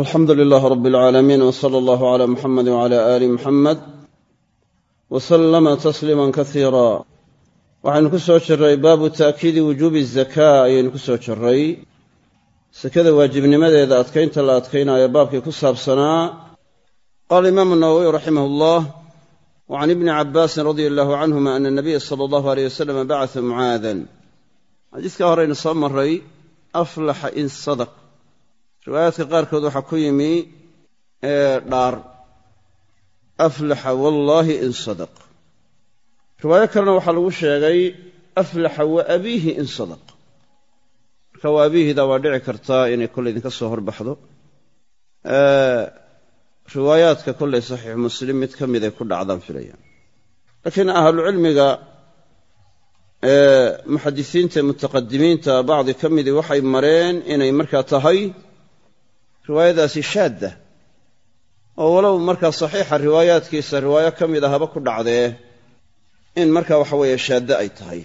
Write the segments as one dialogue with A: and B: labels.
A: alxamdu lilaah rab alcaalamiin w sala allahu cala muxamedi wcala aali muxamed wa sallama tasliima kasiira waxaynu ku soo jiray baabu ta'kiidi wujuubi zakaa ayaynu ku soo jiray sekada waajibnimadeeda adkaynta la adkaynayo baabkii ku saabsanaa. Qaala imaamu nawowiy raximah allah wa can ibni cabbaasin radia allahu canhuma ana nabiya sala allahu aleyh wasalama bacata mucaadan xadiiskaa horeynu soo maray aflaxa in sadaq riwaayaadka qaarkood waxaa ku yimi dhaar aflaxa wallaahi in sadaq. Riwaayo kalena waxaa lagu sheegay aflaxa wa abiihi in sadaq. Marka wa abiihida waa dhici kartaa inay kolley idinka soo horbaxdo. Riwaayaadka kolley saxiix muslim mid ka miday ku dhacdaan filayaan. Laakiin ahlucilmiga muxadisiinta mutaqadimiinta bacdi ka midii waxay mareen inay markaa tahay riwaayadaasi shaadda. Oo walow markaa saxiixa riwaayaadkiisa riwaayo ka mid a haba ku dhacdee in markaa waxa weeye shaadda ay tahay.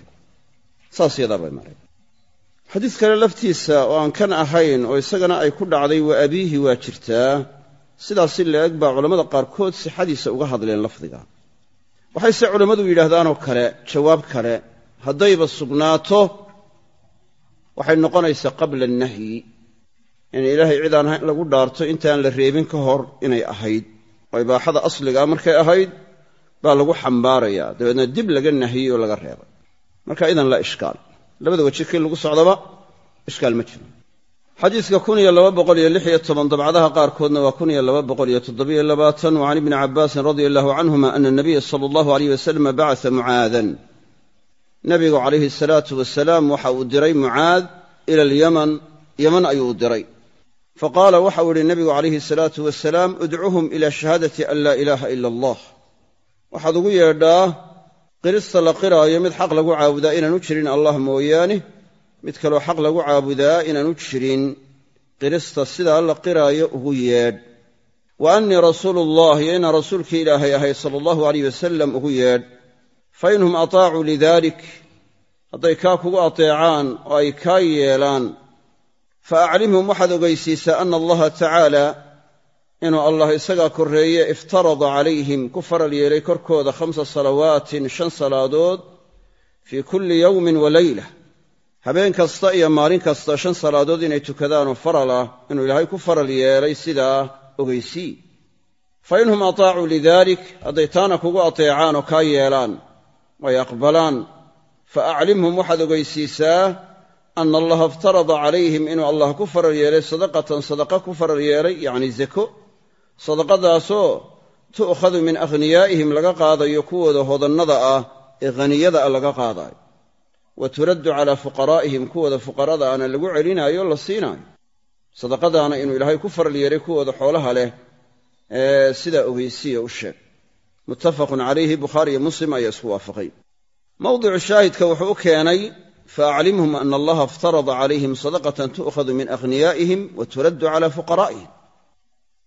A: Saas yadaa bay mareen xadiis kale laftiisa oo aan kan ahayn oo isagana ay ku dhacday wa abiihi waa jirtaa sidaas si la-eg baa culammada qaarkood sixadiisa uga hadleen lafdiga. Waxayse culammadu yidhaahdaanoo kale jawaab kale haddayba sugnaato waxay noqonaysaa qabla annahyi in ilaahay cid aan lagu dhaarto intaan la reebin ka hor inay ahayd. Oo ibaaxada asligaa markay ahayd baa lagu xambaarayaa. Dabeedna dib laga nahiyey oo laga reebay. Marka idan la ishkaal. Labada weji kii lagu socdaba ishkaal ma jiro. Xadiidka dabcadaha qaarkoodna waa can ibni cabbaasin radia allahu canhuma ana nabiya sala allahu aleyh wasalama bacata mucaadan nabigu calayhi asalaatu wasalaam waxa uu diray mucaad ila alyaman. Yaman ayuu u diray faqaala waxau idhi nebigu calayhi asalaatu wasalaam udcuhum ila shahaadati an laa ilaaha ila allah waxaad ugu yeedhaa qirista la qiraayo mid xaq lagu caabudaa inaanu jirin allah mooyaane mid kaloo xaq lagu caabudaa inaanu jirin qirista sidaa la qiraayo ugu yeedh wa annii rasuulu ullah iyo inaan rasuulkii ilaahay ahay sala allahu aleyh wasalam ugu yeedh fa inhum ataacuu lidalik hadday kaa kugu ateecaan oo ay kaa yeelaan fa aclimhum waxaad ogeysiisaa ana allaha tacaala inuu allah isagaa korreeye iftarada calayhim ku faral yeelay korkooda khamsa salawaatin shan salaadood fii kulli yowmin wa leyla habeen kasta iyo maalin kasta shan salaadood inay tukadaanoo faral ah inuu ilaahay ku faral yeelay sidaa ogeysii fa inhum ataacuu lidalik hadday taana kugu ateecaan oo kaa yeelaan way aqbalaan fa aclimhum waxaad ogeysiisaa ana allaha iftarada calayhim inuu allah ku faral yeelay sadaqatan sadaqa ku faral yeelay yacni zako sadaqadaasoo tu'khadu min akhniyaa'ihim laga qaadayo kuwooda hodannada ah ee haniyada ah laga qaadaayo wa turaddu calaa fuqaraa'ihim kuwooda fuqarada ana lagu celinaayo la siinaayo sadaqadaana inuu ilaahay ku faral yeelay kuwooda xoolaha leh ee sidaa ogeysiya u sheeg muttafaqun calayhi bukhaari iyo muslim ayaa isku waafaqay faaclimhum ana allaha iftarada calayhim sadaqatan tu'khadu min akhniyaa'ihim wa turaddu cala fuqaraa'ihim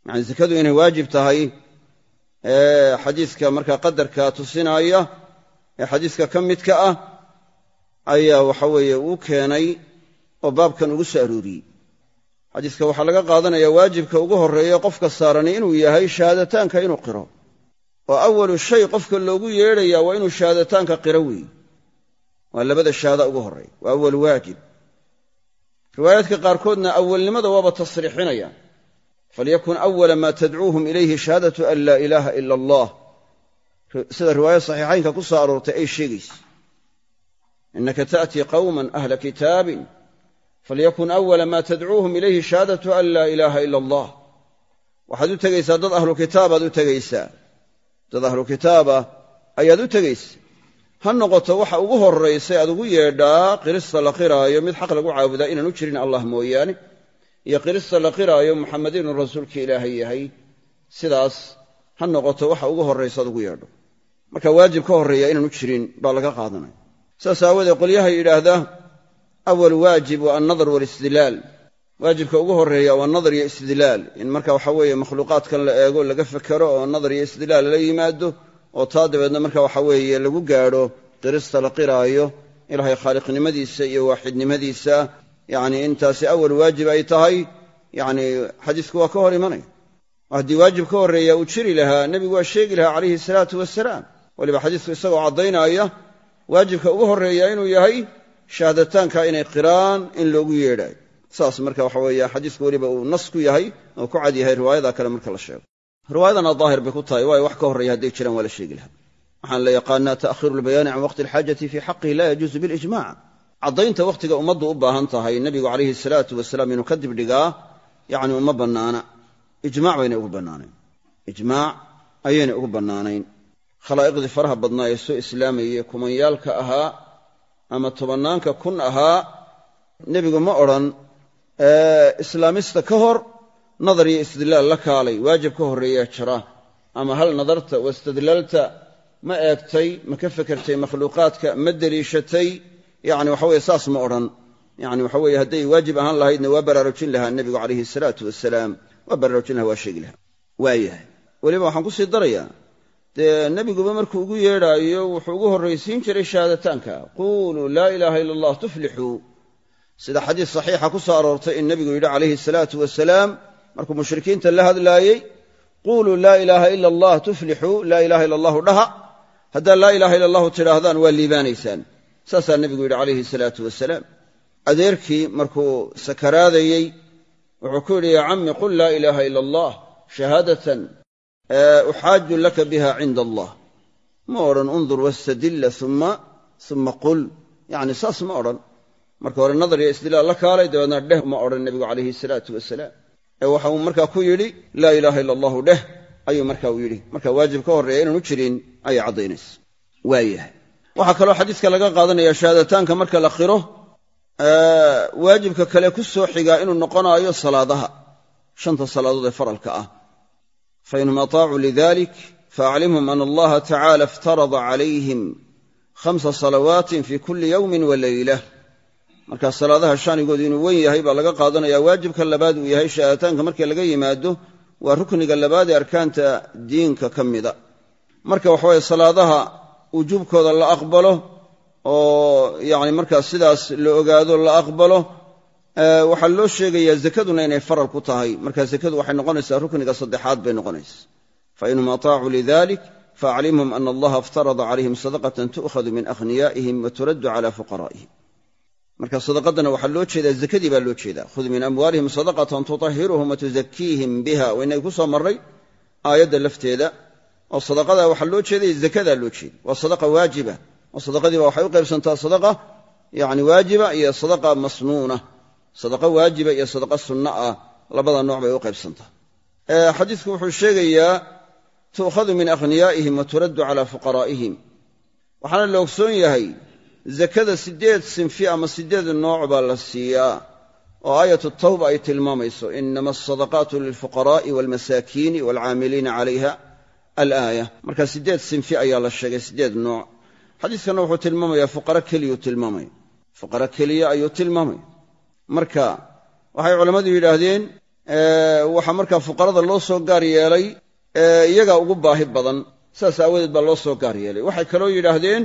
A: yacni zakadu inay waajib tahay xadiiska markaa qadarka tusinaaya ee xadiiska ka midka ah ayaa waxa weeye uu keenay oo baabkan ugu soo arooriyey xadiiska waxaa laga qaadanaya waajibka ugu horreeya qofka saarani inuu yahay shahaadataanka inuu qiro oo awalu shay qofka loogu yeedhayaa waa inuu shahaadataanka qiro weeye waa labada shahaada ugu horreeya. Waa awal waajib. Riwaayaadka qaarkoodna awalnimada waaba tasriixinayaan. Falyakun awala maa tadcuuhum ilayhi shahaadatu an laa ilaaha ila allah sida riwaaya saxiixaynka ku soo aroortay ay sheegaysa. Inaka ta'tii qawman ahla kitaabin. Falyakun awala maa tadcuuhum ilayhi shahaadatu an laa ilaaha ila allah waxaad u tegaysaa dad ahlu kitaabaad u tegaysaa. Dad ahlu kitaaba ayaad u tegaysa ha noqoto waxa ugu horraysay aad ugu yeedhaa qirista la qiraayo mid xaq lagu caabudaa inaanu jirin allah mooyaane iyo qirista la qiraayo muxamed inuu rasuulka ilaahay yahay. Sidaas ha noqoto waxa ugu horraysa ad ugu yeedho. Marka waajib ka horreeya inaanu jirin baa laga qaadanaya. Saas aawoodee qolyaha yidhaahda awal waajib waa annadar waalistidlaal waajibka ugu horreeya waa nadar iyo istidlaal. In marka waxa weeye makhluuqaadkan la eego laga fekero oo nadar iyo istidlaal lala yimaado oo taa dabeedna marka waxa weeye lagu gaadho qirista la qiraayo ilaahay khaaliqnimadiisa iyo waaxidnimadiisa. Yacni intaasi awal waajib ay tahay. Yacni xadiisku waa ka hor imanaya haddii waajib ka horreeya uu jiri lahaa nebigu waa sheegi lahaa calayhi salaatu wasalaam weliba xadiisku isagoo caddaynaya waajibka ugu horreeya inuu yahay shahaadataanka inay qiraan in loogu yeedhaayo saas marka waxa weeye xadiisku weliba uu nas ku yahay oo ku cad yahay riwaayada kale marka la sheego riwaayadana daahir bay ku tahay waayo wax ka horreeya hadday jiraan waa la sheegi lahaa. Waxaan la yaqaanaa ta'khiru lbayaani can waqti alxaajati fii xaqihi laa yajuusu bilijmac caddaynta wakhtiga ummaddu u baahan tahay nebigu calayhi salaatu wasalaam inuu ka dibdhigaa yacni uma bannaana. Ijmac baynay ugu bannaanayn. Ijmaac ayaynay ugu bannaanayn. Khalaa'iqdii faraha badnaa ee soo islaamayey kumanyaalka ahaa ama tobannaanka kun ahaa nebigu ma odhan islaamista ka hor nadar iyo istidlaal la kaalay waajib ka horreeyaa jira. Ama hal nadarta wastadlalta ma eegtay ma ka fekertay makhluuqaadka ma deliishatay yacni waxa weye saas ma odhan. Yacni waxa weeye hadday waajib ahaan lahaydna waa baraarujin lahaa nebigu calayhi salaatu wasalaam waa baraarujin lahaa waa sheegi lahaa. Waayahay weliba waxaan ku sii darayaa dee nebiguba markuu ugu yeedhaayo wuxuu ugu horraysiin jiray shahaadataanka quuluu laa ilaaha ila allah tuflixuu sida xadiis saxiixa ku soo aroortay in nebigu yidhi calayhi salaatu wasalaam markuu mushrikiinta la hadlaayey quuluu laa ilaaha ila allah tuflixuu laa ilaha ila allahu dhaha. Haddaad laa ilaha ila allahu tidhaahdaan waa liibaanaysaan. Saasaa nebigu yidhi calayhi salaatu wasalaam adeerkii markuu sakaraadayey wuxuu ku yidhi yaa cammi qul laa ilaaha ila allah shahaadatan uxaaju laka biha cinda allah. Ma odhan undur wastadilla uma uma qul. Yacni saas ma odhan. Marka hore nadar iyo istidlaal la kaalay dabeedna dheh ma odhan nebigu calayhi salaatu wasalaam ee waxa uu markaa ku yidhi laa ilaaha ila allahu dheh ayuu marka uu yidhi. Marka waajib ka horreeya inaanu jirin ayay caddaynaysa. Waayahay. Waxaa kaloo xadiiska laga qaadanaya shahaadataanka marka la qiro waajibka kale ku soo xigaa inuu noqonaayo salaadaha. Shanta salaadood ee faralka ah. Fainhum ataacuu lidalik faaclimhum ana allaha tacala iftarada calayhim khamsa salawaatin fi kulli yowmin wa leylah markaa salaadaha shaanigoodu inuu wen yahay baa laga qaadanaya waajibka labaad uu yahay shahaadataanka marka laga yimaado waa rukniga labaad ee arkaanta diinka ka mida marka waxaweye salaadaha wujuubkooda la aqbalo oo yani markaa sidaas la ogaado la aqbalo waxaa loo sheegayaa zakaduna inay faral ku tahay. Marka zakadu waxay noqonaysaa rukniga saddexaad bay noqonaysa fainhum ataacuu lidalik faaclimhum ana allaha iftarada calayhim sadaqatan tu'khadu min akhniyaa'ihim wa turaddu cala fuqaraa'ihim marka sadaqadana waxaa loo jeedaa zakadii baa loo jeedaa. Khud min amwaalihim sadaqatan tutahiruhum wa biha. Waynay ku soo marray aayadda lafteeda. Oo sadaqada waxaa loo jeeday zakadaa loo jeeda waa sadaqa waajiba. Oo sadaqadiiba waxay u qaybsantaa sadaqa yani waajiba iyo sadaqa masnuuna. Sadaqa waajiba iyo sadaqa sunna ah. Labada nooc bay u qaybsantaa. Xadiidku wuxuu sheegayaa tu'khadu min akhniyaa'ihim wa turaddu cala fuqaraa'ihim. Waxaana la ogsoon yahay zakada siddeed sinfi ama siddeed nooc baa la siiyaa oo aayatu tawba ay tilmaamayso. Inama asadaqaatu lilfuqaraa'i waalmasaakiini waalcaamiliina calayha alaaya. Marka siddeed sinfi ayaa la sheegay siddeed nooc. Xadiiskanna wuxuu tilmaamayaa fuqaro keliyuu tilmaamaya fuqaro keliya ayuu tilmaamaya marka waxay culammadu yidhaahdeen waxaa markaa fuqarada loo soo gaar yeelay iyagaa ugu baahi badan. Saas aawadeed baa loo soo gaar yeelay. Waxay kaloo yidhaahdeen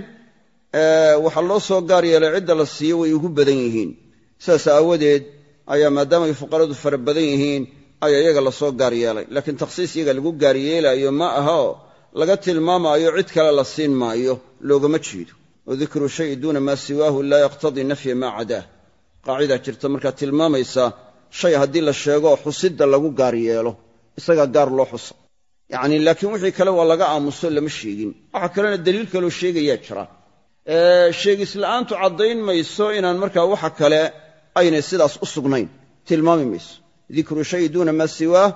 A: waxaa loo soo gaar yeelay cidda la siiyo way ugu badan yihiin. Saas aawadeed ayaa maadaamay fuqaradu fara badan yihiin ayaa iyaga la soo gaar yeelay. Laakiin takhsiis iyaga lagu gaar yeelaayo ma aha oo laga tilmaamaayo cid kale la siin maayo loogama jeedo. Wa dikru shayi duuna maa siwaahu laa yaqtadii nafya maa cadaah qaacidaa jirta markaa tilmaamaysa shay haddii la sheego xusidda lagu gaar yeelo isagaa gaar loo xusa. Yacni laakiin wixii kale waa laga aamuso lama sheegin. Waxaa kalena daliil kaloo sheegayaa jira sheegisla'aantu caddayn mayso inaan markaa waxa kale aynay sidaas u sugnayn. Tilmaami mayso. Dikru shay duuna maa siwaah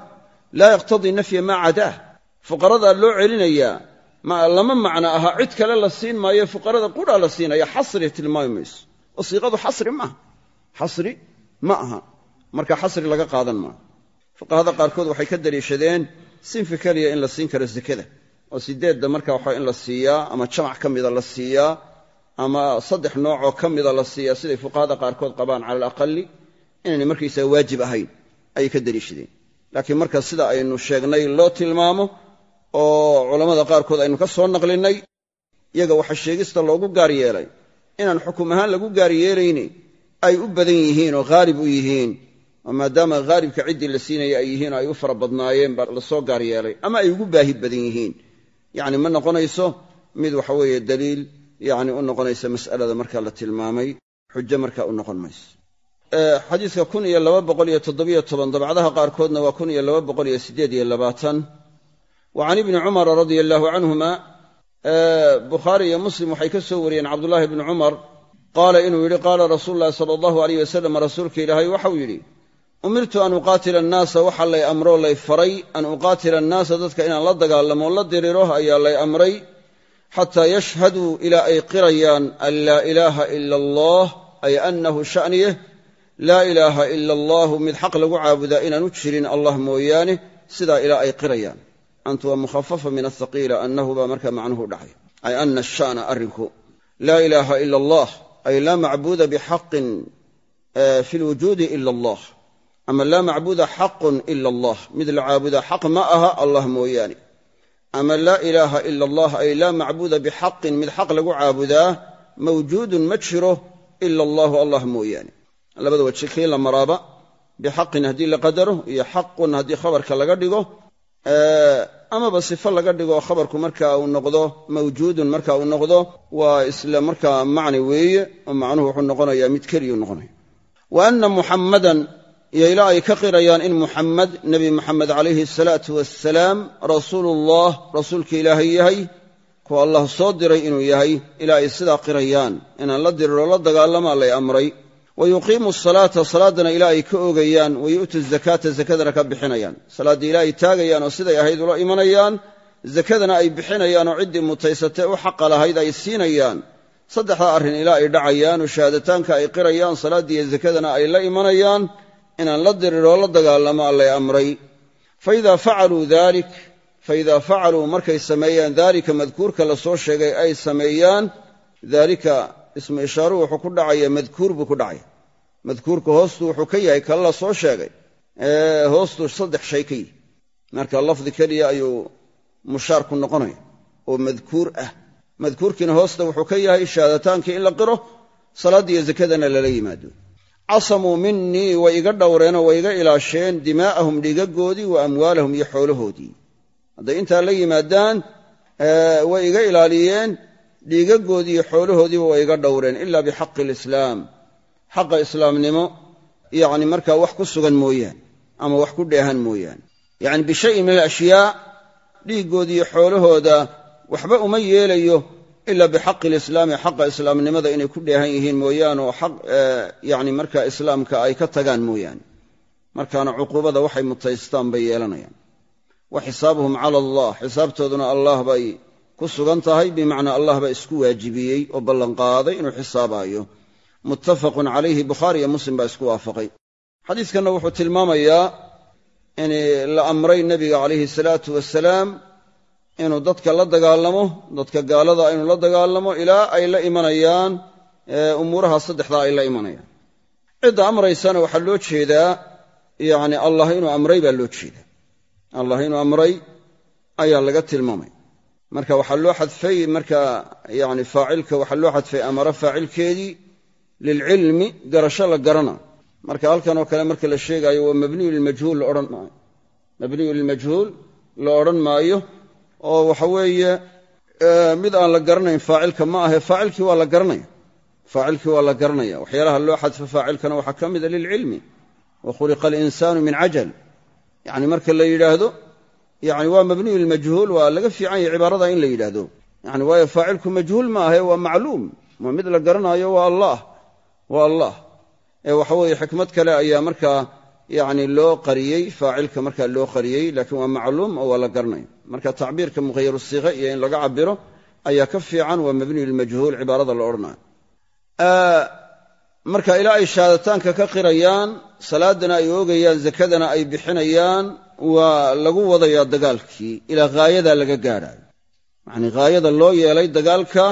A: laa yaqtadii nafya maa cadaah fuqaradaa loo celinayaa lama macno aha cid kale la siin maayo fuqarada qudhaa la siinaya xasri tilmaami mayso. Oo siiqadu xasri maaha xasri ma aha. Marka xasri laga qaadan maaha fuqahada qaarkood waxay ka daliishadeen sinfi keliya in la siin karo sekada oo sideedda marka waxa in la siiyaa ama jamac ka mida la siiyaa ama saddex noocoo ka mida la siiyaa siday fuqahada qaarkood qabaan cala alaqali inaynay markaysaga waajib ahayn ayay ka daliishadeen laakiin marka sida aynu sheegnay loo tilmaamo oo culammada qaarkood aynu ka soo naqlinnay iyaga waxa sheegista loogu gaar yeelay inaan xukum ahaan lagu gaar yeelayni ay u badan yihiin oo haalib u yihiin oo maadaama haalibka ciddii la siinaya ay yihiin oo ay u fara badnaayeen baa la soo gaar yeelay ama ay ugu baahi badan yihiin. Yacni ma noqonayso mid waxa weeye daliil yacni u noqonaysa mas'alada markaa la tilmaamay xujo markaa u noqon mayso. Xadiiska kun iyo laba boqol iyo toddobiyo toban dabcadaha qaarkoodna waa kun iyo laba boqol iyo siddeed iyo labaatan. Wa can ibni cumara radia allaahu canhuma bukhaari iyo muslim waxay ka soo wariyeen cabdullaahi bni cumar qaala inuu yidhi qaala rasuulu llahi sala allahu aleyh wasalam rasuulka ilaahay waxau yidhi umirtu an uqaatila annaasa waxaa lay amroo lay faray an uqaatila annaasa dadka inaan la dagaalamo la diriro ayaa lay amray xataa yashhaduu ilaa ay qirayaan an laa ilaaha ila allah ay annahu sha'niyeh laa ilaaha ila allahu mid xaq lagu caabudaa inaanu jirin allah mooyaane sidaa ilaa ay qirayaan antu waa mukhafafa min athaqiila annahu baa markaa macnuhu dhacay ay ana asha'na arrinku laa ilaaha ila allah ay laa macbuuda bixaqin fi lwujuudi ila allah ama laa macbuuda xaqun ila allah mid la caabudaa xaq ma aha allah mooyaane ama laa ilaaha ila allah ay laa macbuuda bixaqin mid xaq lagu caabudaa mawjuudun ma jiro ila allahu allah mooyaane. Labada waji kii la maraaba bixaqin haddii la qadaro iyo xaqun haddii khabarka laga dhigo. Amaba sifo laga dhigo khabarku marka uu noqdo mawjuudun marka uu noqdo waa isla markaa macni weeye oo macnuhu wuxuu noqonayaa mid keliyuu noqonaya. Wa anna muxammadan iyo ilaa ay ka qirayaan in muxammed nebi muxamed calayhi asalaatu wassalaam rasuulullah rasuulka ilaahay yahay kuwa allah soo diray inuu yahay ilaa ay sidaa qirayaan. Inaan la diriro la dagaalamaa lay amray. Wa yuqiimu asalaata salaaddana ilaa ay ka oogayaan wa yu'tu zakaata zakadana ka bixinayaan. Salaaddii ilaa ay taagayaan oo siday ahayd ula imanayaan zakadana ay bixinayaan oo ciddii mutaysatee u xaqa lahayd ay siinayaan. Saddexdaa arrin ilaa ay dhacayaan oo shahaadataanka ay qirayaan salaaddii iyo zakadana ay la imanayaan inaan la diriroo la dagaalamo allay amray. Faidaa facaluu dalik faidaa facaluu markay sameeyaan daalika madkuurka la soo sheegay ay sameeyaan daalika ismu ishaaruhu wuxuu ku dhacaya madkuur buu ku dhacaya. Madkuurka hoostu wuxuu ka yahay kala la sheegay. Hoostu saddex shay ka yihi marka lafdi keliya ayuu mushaar ku noqonaya oo madkuur ah. Madkuurkiina hoosta wuxuu ka yahay shahaadataanki in la qiro salaaddiiyo zakadana lala yimaado casamuu minii way iga dhowreenoo way iga ilaasheen dimaa'ahum dhiigagoodii wa amwaalahum iyo xoolahoodii. Hadday intaa la yimaadaan way iga ilaaliyeen dhiigagoodii iyo xoolahoodiiba way iga dhowreen ila bixaqi alislaam xaqa islaamnimo yacni markaa wax ku sugan mooyaane ama wax ku dheehan mooyaane yacni bishayin min alashyaa dhiiggoodii iyo xoolahooda waxba uma yeelayo ila bixaqi alislaami xaqa islaamnimada inay ku dheehan yihiin mooyaane oo xaq yani markaa islaamka ay ka tagaan mooyaane. Markaana cuquubada waxay mutaystaan bay yeelanayaan. Wa xisaabuhum cala allah xisaabtooduna allah bay ku sugan tahay bimacnaa allah baa isku waajibiyey oo ballanqaaday inuu xisaabaayo. Muttafaqun calayhi bukhaari iyo muslim baa isku waafaqay. Xadiiskanna wuxuu tilmaamayaa in la amray nebiga calayhi salaatu wasalaam inuu dadka la dagaalamo dadka gaalada inuu la dagaalamo ilaa ay la imanayaan umuuraha saddexdaa ay la imanayaan. Cidda amraysana waxaa loo jeedaa yacni allah inuu amray baa loo jeedaa. Allah inuu amray ayaa laga tilmaamay. Marka waxaa loo xadfay marka yani faacilka waxaa loo xadfay amara faacilkeedii lilcilmi garasho la garana. Marka halkan oo kale marka la sheegaayo waa mabniyu lilmajhuul la odhan maayo. Mabniyu lilmajhuul la odhan maayo oo waxa weeye mid aan la garanayn faacilka ma ahe faacilkii waa la garanaya faacilkii waa la garanaya waxyaalaha loo xadfo faacilkana waxaa ka mida lilcilmi wa khuliqa alinsaanu min cajal yani marka la yidhaahdo yani waa mabniyu lilmajhuul waa laga fiican yahay cibaarada in la yidhaahdo. Yani waayo faacilku majhuul ma ahe waa macluum. Waa mid la garanaayo waa allah waa allah. Ee waxa weeye xikmad kale ayaa markaa yani loo qariyey faacilka markaa loo qariyey laakiin waa macluum oo waa la garanaya marka tacbiirka mukhayaru siiqe iyo in laga cabiro ayaa ka fiican waa mabniyu lilmajhuul cibaarada la odhanayo marka ilaa ay shahaadataanka ka qirayaan salaadana ay oogayaan zakadana ay bixinayaan waa lagu wadayaa dagaalkii ilaa haayadaa laga gaadhaayo. Yacnii haayada loo yeelay dagaalka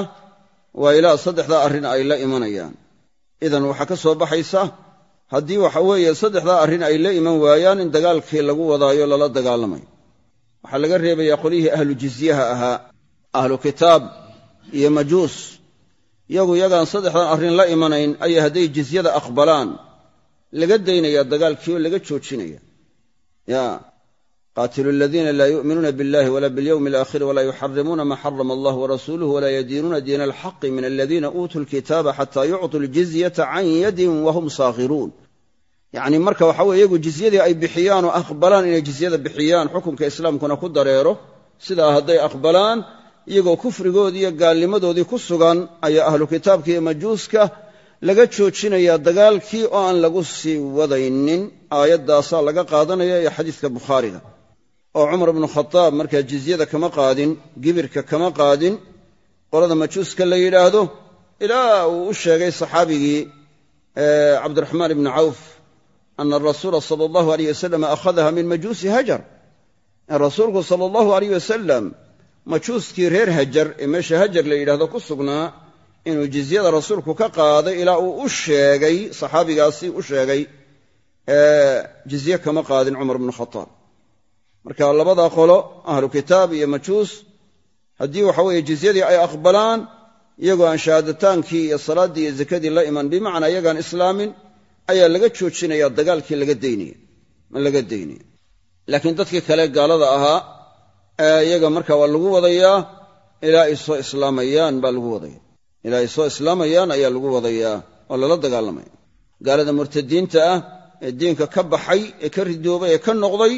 A: waa ilaa saddexdaa arrin ay la imanayaan. Idan waxaa ka soo baxaysa haddii waxa weeye saddexdaa arrin ay la iman waayaan in dagaalkii lagu wadaayo lala dagaalamayo waxaa laga reebayaa qolyihii ahlu jizyaha ahaa ahlu kitaab iyo majuus yagu yagaan saddexdan arrin la imanayn ayay hadday jizyada aqbalaan laga daynayaa dagaalkii oo laga joojinaya ya qaatilu aladiina laa yu'minuuna biاllahi wala biاlyowmi alaakhiri walaa yuxarimuuna ma xarama allah warasuluh walaa yadiinuuna diina alxaqi min aladiina uutuu lkitaaba xataa yucطuu ljizyata can yadin wahum saakhiruun yacni marka waxa weye iyagu jizyadii ay bixiyaan oo aqbalaan inay jizyada bixiyaan xukunka islaamkuna ku dareero sidaa hadday aqbalaan iyagoo kufrigoodii iyo gaalnimadoodii ku sugan ayaa ahlu kitaabka iyo majuuska laga joojinayaa dagaalkii oo aan lagu sii wadaynin. Aayaddaasaa laga qaadanaya iyo xadiidka bukhaariga. Oo cumar ibnu khadaab markaa jizyada kama qaadin gibirka kama qaadin qolada majuuska la yidhaahdo ilaa uu u sheegay saxaabigii cabdiraxmaan ibni cawf ana arasuula sala allahu aleyh wasalam akhadaha min majuusi hajar in rasuulku sala allahu aleyh wasalam majuuskii reer hajar ee meesha hajar la yidhahdo ku sugnaa inuu jizyada rasuulku ka qaaday ilaa uu u sheegay saxaabigaasi u sheegay jizye kama qaadin cumar bnu khadaab marka labada qolo ahlu kitaab iyo majuus haddii waxa weeye jizyadii ay aqbalaan iyagoo aan shahaadataankii iyo salaaddii iyo zakadii la iman bimacnaa iyagaan islaamin ayaa laga joojinaya dagaalkii laga daynaya laga daynaya laakiin dadkii kale gaalada ahaa iyaga marka waa lagu wadayaa ilaa ay soo islaamayaan baa lagu wadaya. Ilaa ay soo islaamayaan ayaa lagu wadayaa oo lala dagaalamaya gaalada murtadiinta ah ee diinka ka baxay ee ka ridoobay ee ka noqday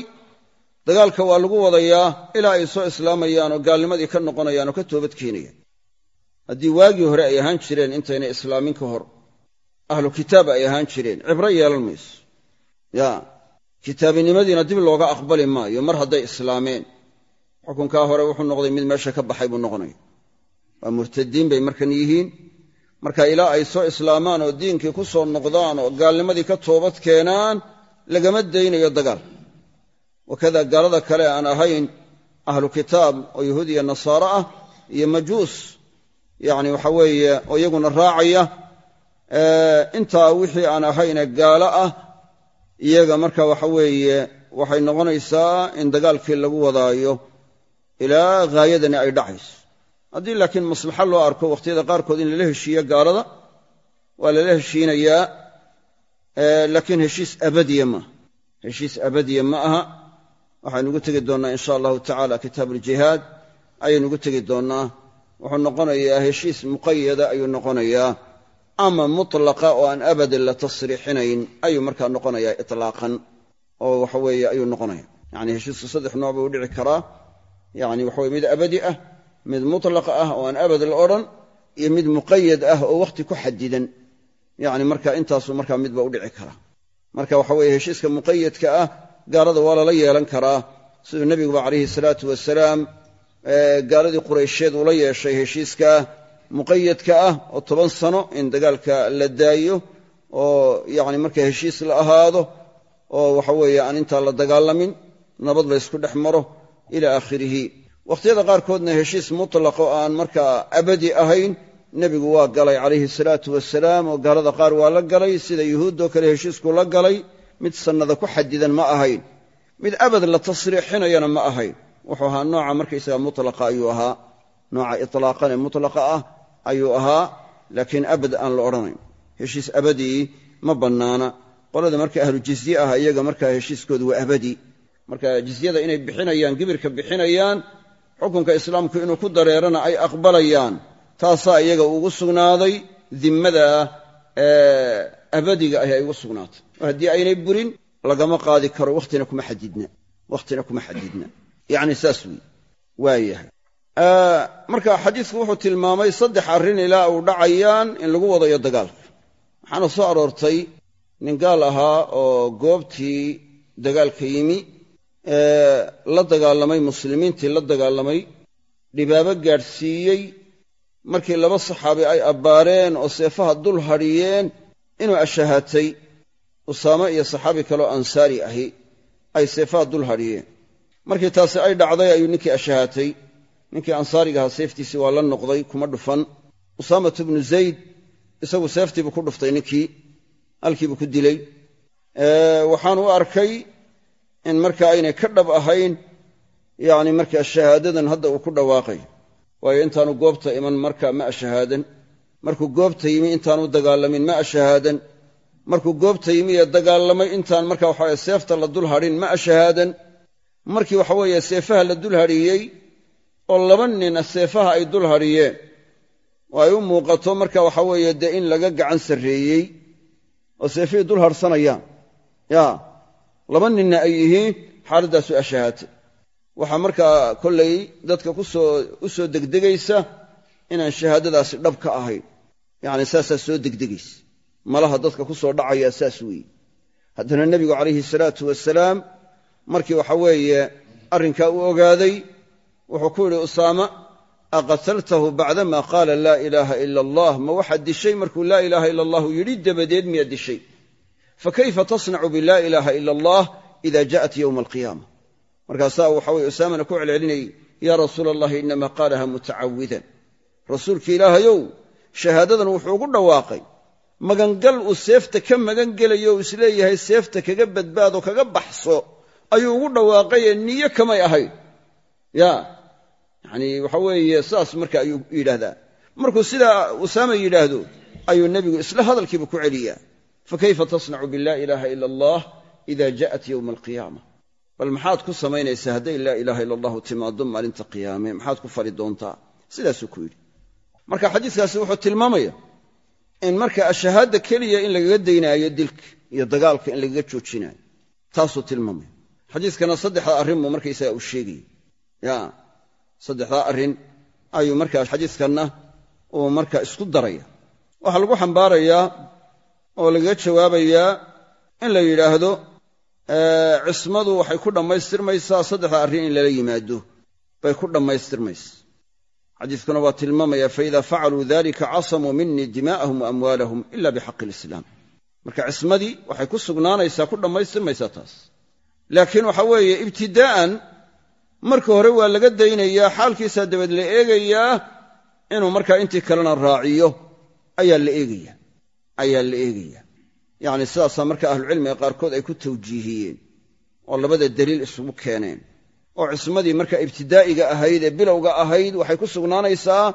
A: dagaalka waa lagu wadayaa ilaa ay soo islaamayaan oo gaalnimadii ka noqonayaan oo ka toobad keenayaan. Haddii waagii hore ay ahaan jireen intaynay islaamin ka hor ahlu kitaab ay ahaan jireen. Cibro yeelan mayso. Ya kitaabinimadiina dib looga aqbali maayo mar hadday islaameen. Xukunkaa hore wuxuu noqday mid meesha ka baxay buu noqonaya waa murtadiin bay markan yihiin. Marka ilaa ay soo islaamaan oo diinkii ku soo noqdaan oo gaalnimadii ka toobad keenaan lagama daynayo dagaal. Wakada gaalada kale aan ahayn ahlu kitaab oo yahuud iyo nasaaro ah iyo majuus yacni waxa weeye oo iyaguna raacaya intaa wixii aan ahayne gaalo ah iyaga marka waxa weeye waxay noqonaysaa in dagaalkii lagu wadaayo ilaa haayadani ay dhacayso. Haddii laakiin maslaxo loo arko wakhtiyada qaarkood in lala heshiiyo gaalada waa lala heshiinayaa laakiin heshiis abadiya maaha heshiis abadiya ma aha. Waxaynugu tegi doonnaa in sha allahu tacala kitaab uljihaad ayaynugu tegi doonnaa. Wuxuu noqonayaa heshiis muqayada ayuu noqonayaa ama mutlaqa oo aan abadan la tasriixinayn ayuu markaa noqonayaa itlaaqan oo waxa weeye ayuu noqonaya yacni heshiisku saddex nooc buu u dhici karaa. Yacni waxa weye mid abadi ah mid mutlaqa ah oo aan abad la odhan iyo mid muqayad ah oo wakhti ku xadidan yacni marka intaasu markaa midba u dhici karaa. Marka waxa weeye heshiiska muqayadka ah gaalada waa lala yeelan karaa. Siduu nebiguba calayhi salaatu wasalaam gaaladii quraysheed ula yeeshay heshiiska muqayadka ah oo toban sano in dagaalka la daayo oo yacni marka heshiis la ahaado oo waxa weeye aan intaa la dagaalamin nabad la ysku dhex maro ila aakhirihi. Wakhtiyada qaarkoodna heshiis mutlaq oo aan markaa abadi ahayn nebigu waa galay calayhi salaatu wasalaam oo gaalada qaar waa la galay sida yuhuuddoo kale heshiisku la galay mid sannada ku xadidan ma ahayn mid abad la tasriixinayana ma ahayn. Wuxuu ahaa nooca markaysaga mutlaqa ayuu ahaa nooca itlaaqan ee mutlaqa ah ayuu ahaa laakiin abad aan la odhanayn heshiis abadii ma bannaana. Qolada marka ahlu jizye ah iyaga markaa heshiiskoodu waa abadi. Marka jizyada inay bixinayaan gibirka bixinayaan xukunka islaamku inuu ku dareerana ay aqbalayaan. Taasaa iyaga ugu sugnaaday dimmada abadiga ahi ay ugu sugnaatay haddii aynay burin lagama qaadi karo wakhtina kuma xadidna. Wakhtina kuma xadidna. Yacni saas wey waayahay marka xadiidku wuxuu tilmaamay saddex arrin ilaa uu dhacayaan in lagu wadayo dagaalka waxaana soo aroortay nin gaal ahaa oo goobtii dagaalka yimi. La dagaalamay muslimiintii la dagaalamay dhibaabo gaadhsiiyey. Markii laba saxaabi ay abbaareen oo seefaha dul hadhiyeen inuu ashahaatay usaame iyo saxaabi kaleo ansaari ahi ay seefaha dul hadhiyeen markii taasi ay dhacday ayuu ninkii ashahaatay ninkii ansaariga ahaa seeftiisii waa la noqday kuma dhufan. Usaamatu bnu zayd isagu seeftiibuu ku dhuftay ninkii halkiibuu ku dilay. Waxaan u arkay in marka aynay ka dhab ahayn yacni markaa shahaadadan hadda uu ku dhawaaqay. Waayo intaanu goobta iman marka ma ashahaadan markuu goobta yimi intaanu dagaalamin ma ashahaadan markuu goobta yimi ee dagaalamay intaan marka waxaweye seefta la dul hadhin ma ashahaadan markii waxa weeye seefaha la dul hadhiyey oo laba nina seefaha ay dul hadhiyeen oo ay u muuqato marka waxa weeye dee in laga gacan sarreeyey oo seefihii dul hadhsanayaan ya laba ninna ay yihiin xaaladdaasu ashahaatay. Waxaa markaa kollay dadka ku soo u soo degdegaysa inaan shahaadadaasi dhab ka ahayn. Yacni saasaa soo degdegaysa. Malaha dadka ku soo dhacayaa saas weeye. Haddana nebigu calayhi salaatu wasalaam markii waxa weeye arrinkaa u ogaaday wuxuu ku yidhi usaama aqataltahu bacdama qaala laa ilaaha ila allah ma waxaad dishay markuu laa ilaaha ila allahu yidhi dabadeed miyaad dishay? Fakayfa tasnacu bilaa ilaaha ila allah ida jaءat yowma alqiyaama? Markaasaa waxa weye usaamana ku celcelinayay yaa rasuula allahi inama qaalaha mutacawidan rasuulki ilaahayow shahaadadan wuxuu ugu dhawaaqay magangal uu seefta ka magan gelayo uu is leeyahay seefta kaga badbaado kaga baxso ayuu ugu dhawaaqaye niyo kamay ahayn ya yacni waxa weeye saas marka ayuu yidhaahdaa. Markuu sidaa usaama yidhaahdo ayuu nebigu isla hadalkiiba ku celiyaa. Fakayfa tasnacu bilaa ilaaha ila allah ida jaءat yowma alqiyaama bal maxaad ku samaynaysaa hadday laa ilaaha ila allahu timaado maalinta qiyaame? Maxaad ku fali doontaa? Sidaasuu ku yidhi. Marka xadiiskaasi wuxuu tilmaamaya in marka ashahaadda keliya in lagaga daynaayo dilka iyo dagaalka in lagaga joojinaayo. Taasuu tilmaamaya xadiiskana saddexdaa arrin buu markaysaga uu sheegaya ya saddexdaa arrin ayuu markaa xadiiskanna uu marka isku daraya. Waxaa lagu xambaarayaa oo lagaga jawaabayaa in la yidhaahdo cismadu waxay ku dhammaystirmaysaa saddexda arrin in lala yimaado. Bay ku dhammaystirmaysa. Xadiiskuna waa tilmaamaya faida facaluu dalika casamuu minii dimaa'ahum wa amwaalahum ila bixaqi ilislaam marka cismadii waxay ku sugnaanaysaa ku dhammaystirmaysaa taas. Laakiin waxa weeye ibtidaa'an marka hore waa laga daynayaa xaalkiisaa dabeed la eegayaa inuu markaa intii kalena raaciyo ayaa la eegaya ayaa la eegaya. Yacni sidaasaa marka ahlucilmiga qaarkood ay ku tawjiihiyeen oo labada daliil isugu keeneen oo cismadii marka ibtidaa'iga ahayd ee bilowga ahayd waxay ku sugnaanaysaa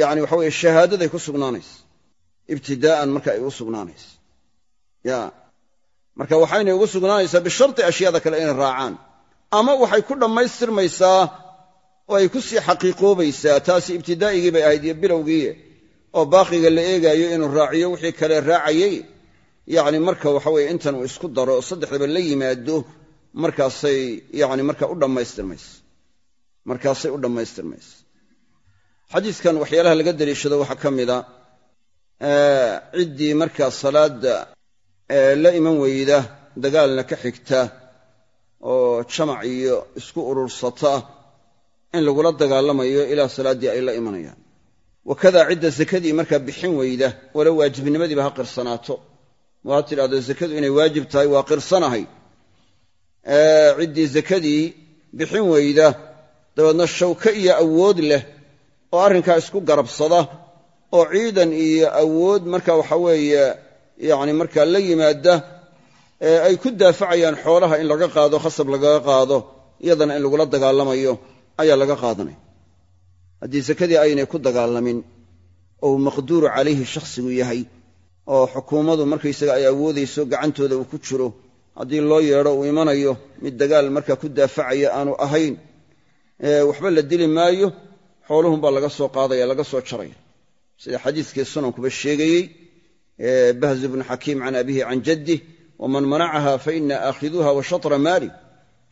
A: yani waxa weye shahaadaday ku sugnaanaysa ibtidaa'an marka ay ugu sugnaanaysa ya marka waxaynay ugu sugnaanaysaa bisharti ashyaada kale inay raacaan ama waxay ku dhammaystirmaysaa oo ay ku sii xaqiiqoobaysaa taasi ibtidaa'igii bay ahayd iyo bilowgii oo baaqiga la eegaayo inuu raaciyo wixii kale raacayey. Yacni marka waxa weye intan uu isku daro oo saddexdaba la yimaado markaasay yani marka u dhammaystirmaysa. Markaasay u dhammaystirmaysa. Xadiiskan waxyaalaha laga daliishado waxaa ka mida ciddii markaa salaadda la iman weyda dagaalna ka xigta oo jamac iyo isku urursata in lagula dagaalamayo ilaa salaaddii ay la imanayaan. Wakadaa cidda sakadii markaa bixin weyda walow waajibnimadiiba ha qirsanaato waa tidhahdo sakadu inay waajib tahay waa qirsanahay. Ciddii sakadii bixin weyda dabeedna shawke iyo awood leh oo arrinkaa isku garabsada oo ciidan iyo awood marka waxa weeye yacni markaa la yimaada ay ku daafacayaan xoolaha in laga qaado khasab lagaga qaado iyadana in lagula dagaalamayo ayaa laga qaadanaya haddii sakadii aynay ku dagaalamin ou maqduuru calayhi shakhsigu yahay oo xukuummadu markaysaga ay awoodayso gacantooda uu ku jiro haddii loo yeedho uu imanayo mid dagaal markaa ku daafacaya aanu ahayn waxba la dili maayo xooluhunbaa laga soo qaadaya laga soo jaraya. Sida xadiiskii sunankuba sheegayey bahz bnu xakiim can abihi can jaddih waman manacaha faina aakhiduuha wa shatra maali.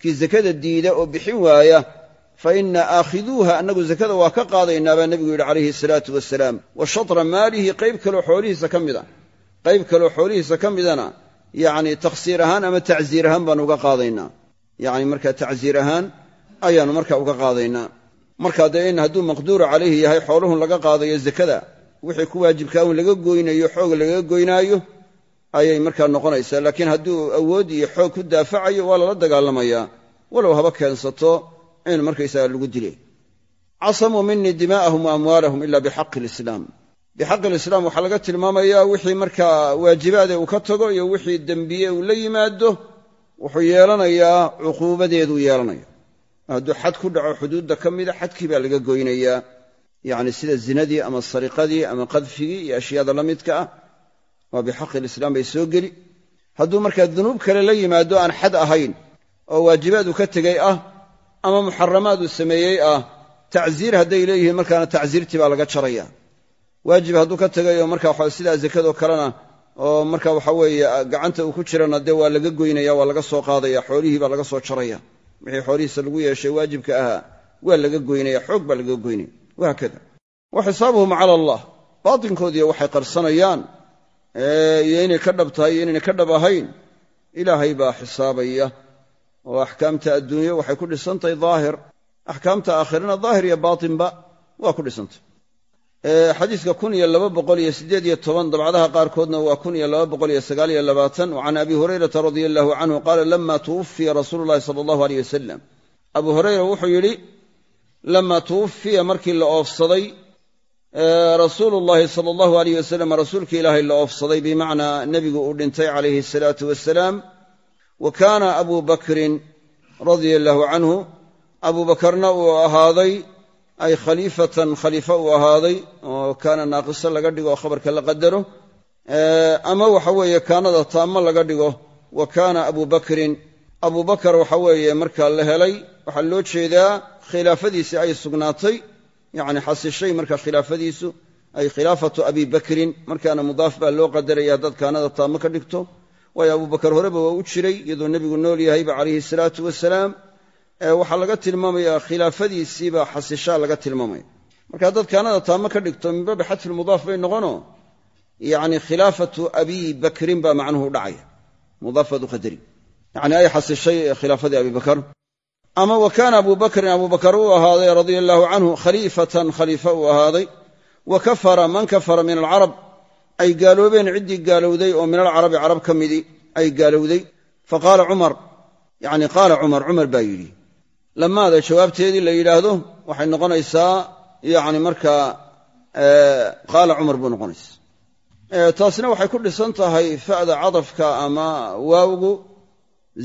A: Kii zakada diida oo bixin waaya faina aakhiduuha annagu zakada waa ka qaadaynaa baa nebigu yidhi calayhi salaatu wasalaam wa shatra maalihi qayb kaloo xoolihiisa ka mida. Qayb kaloo xoolihiisa ka midana yacni takhsiir ahaan ama tacziir ahaan baanu uga qaadaynaa. Yacni marka tacziir ahaan ayaannu marka uga qaadaynaa. Marka dee hadduu maqduuru calayhi yahay xooluhun laga qaadayo zakada wixii ku waajibkaa un laga goynayo xoog lagaga goynaayo ayay markaa noqonaysaa. Laakiin hadduu awood iyo xoog ku daafacayo waa lala dagaalamayaa walow haba keensato in markaysaga lagu dilay. Casamuu minii dimaa'ahum wa amwaalahum ila bixaqi lislaam. Bixaqi lislaam waxaa laga tilmaamayaa wixii markaa waajibaade uu ka tago iyo wixii dembiye uu la yimaado. Wuxuu yeelanayaa cuquubadeeduu yeelanaya hadduu xad ku dhaco xuduudda ka mida xadkii baa laga goynayaa. Yacni sida zinadii ama sariqadii ama qadfigii iyo ashyaada la midka ah waa bixaqi lislaam bay soo geli. Hadduu markaa dunuub kale la yimaado aan xad ahayn oo waajibaad uu ka tegey ah ama muxaramaad uu sameeyey ah tacziir hadday leeyihiin markaana tacziirtii baa laga jaraya waajib hadduu ka tegayo marka waxa sidaa zakadoo kalena oo marka waxa weeye gacanta uu ku jirana dee waa laga goynaya waa laga soo qaadaya xoolihii baa laga soo jaraya wixii xoolihiisa lagu yeeshay waajibka ahaa waa laga goynaya xoog baa laga goynaya. Wahaakada wa xisaabuhum cala allah baatinkoodiiyo waxay qarsanayaan iyo inay ka dhab tahay iyo inayna ka dhab ahayn ilaahay baa xisaabaya. Oo axkaamta adduunye waxay ku dhisantahay daahir. Axkaamta aakhirana daahir iyo baatinba waa ku dhisantay. Toban dabcadaha qaarkoodna waa can abi hurayrata radia allahu canhu qaala lama tuwufiya rasuulu llahi sala allahu aleyh wasalam abu hurayra wuxuu yidhi lama tuwufiya markii la oofsaday rasuulu llahi sala allahu aleyh wasalam rasuulkii ilaahay la oofsaday bimacnaa nebigu uu dhintay calayhi asalaatu wasalaam wa kaana abu bakrin radia allahu canhu abu bakarna uu ahaaday ay khaliifatan khaliifo uu ahaaday oo kaana naaqiso laga dhigo oo khabarka la qadaro ama waxa weeye kaanada taamo laga dhigo wa kaana abu bakrin waxa weeye markaa la helay waxaa loo jeedaa khilaafadiisii ay sugnaatay yacni xasishay marka khilaafadiisu ay khilaafatu abi bakrin markaana mudaaf baa loo qadaraya haddaad kaanada taamo ka dhigto. Waayo abubakar horeba waa u jiray iyadoo nebigu nool yahayba calayhi salaatu wasalaam. Waxaa laga tilmaamaya khilaafadiisiibaa xasishaa laga tilmaamaya. Marka haddaad kaanada taamo ka dhigto min baabi xadfi lmudaaf bay noqono yani khilaafatu abi bakrin baa macnuhu dhacaya. Mudaafadu qadari. Yani ay xasishay khilaafadii abi bakar ama wa kaana abu bakrin abu bakar uu ahaaday radia allahu canhu khaliifatan khaliifa uu ahaaday wa kafara man kafara min alcarab ay gaaloobeen ciddii gaalowday oo min alcarabi carab ka midii ay gaalowday. Faqaala cumar yani qaala cumar cumar baa yidhi lamaada jawaabteedii la yidhaahdo waxay noqonaysaa yani markaa qaala cumar buu noqonaysa taasina waxay ku dhisan tahay fa'da cadafka ama waawgu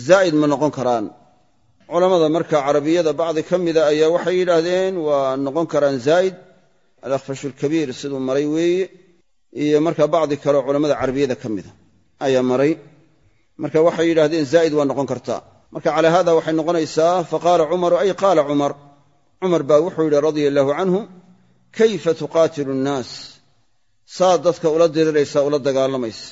A: zaa'id ma noqon karaan culammada marka carabiyada bacdi ka mida ayaa waxay yidhaahdeen waa noqon karaan zaa'id alakhfashu lkabiir siduu maray weeye. Iyo marka bacdi kaleo culammada carabiyada ka mida ayaa maray. Marka waxay yidhahdeen zaa'id waa noqon kartaa marka calaa hada waxay noqonaysaa faqaala cumaru ay qaala cumar. Cumar baa wuxuu yidhi radia allahu canhu kayfa tuqaatilu nnaas? Saad dadka ula diriraysaa ula dagaalamaysa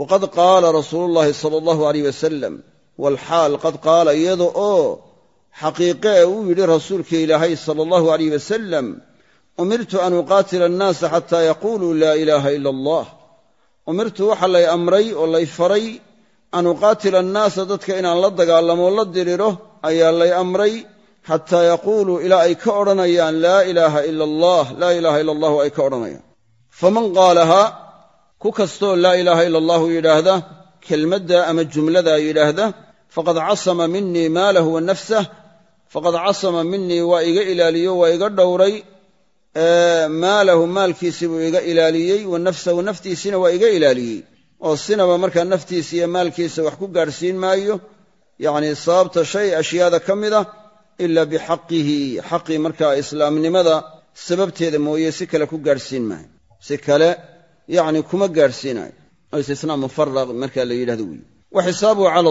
A: waqad qaala rasuulu llahi sala allahu aleyh wasalam walxaal qad qaala iyada oo xaqiiqe e uu yidhi rasuulka ilaahay sala allahu aleyh wasalam umirtu an uqaatila annaasa xataa yaquuluu laa ilaaha ila allah umirtu waxa lay amray oo lay faray an uqaatila annaasa dadka inaan la dagaalamo la diriro ayaa lay amray xataa yaquuluu ilaa ay ka odhanayaan laa ilaaha ila allah laa ilaaha ila allahu ay ka odhanayaan faman qaalahaa ku kastoo laa ilaaha ila allahu yidhaahda kelmadda ama jumladaa yidhaahda faqad casama minii maalahu wa nafsah faqad casama minii waa iga ilaaliyo waa iga dhowray maalahu maalkiisii buu iga ilaaliyey wa nafsahu naftiisiina waa iga ilaaliyey. oo sinaba markaa naftiisa iyo maalkiisa wax ku gaadhsiin maayo yacnii sababta shay ashyaada ka mid ah ila bixaqihi xaqii markaa islaamnimada sababteeda mooye si kale ku gaadhsiin maayo. si kale yacni kuma gaadhsiinayo oo istisnaa mufaraq markaa la yidhahdo weeye wa xisaabuhu cala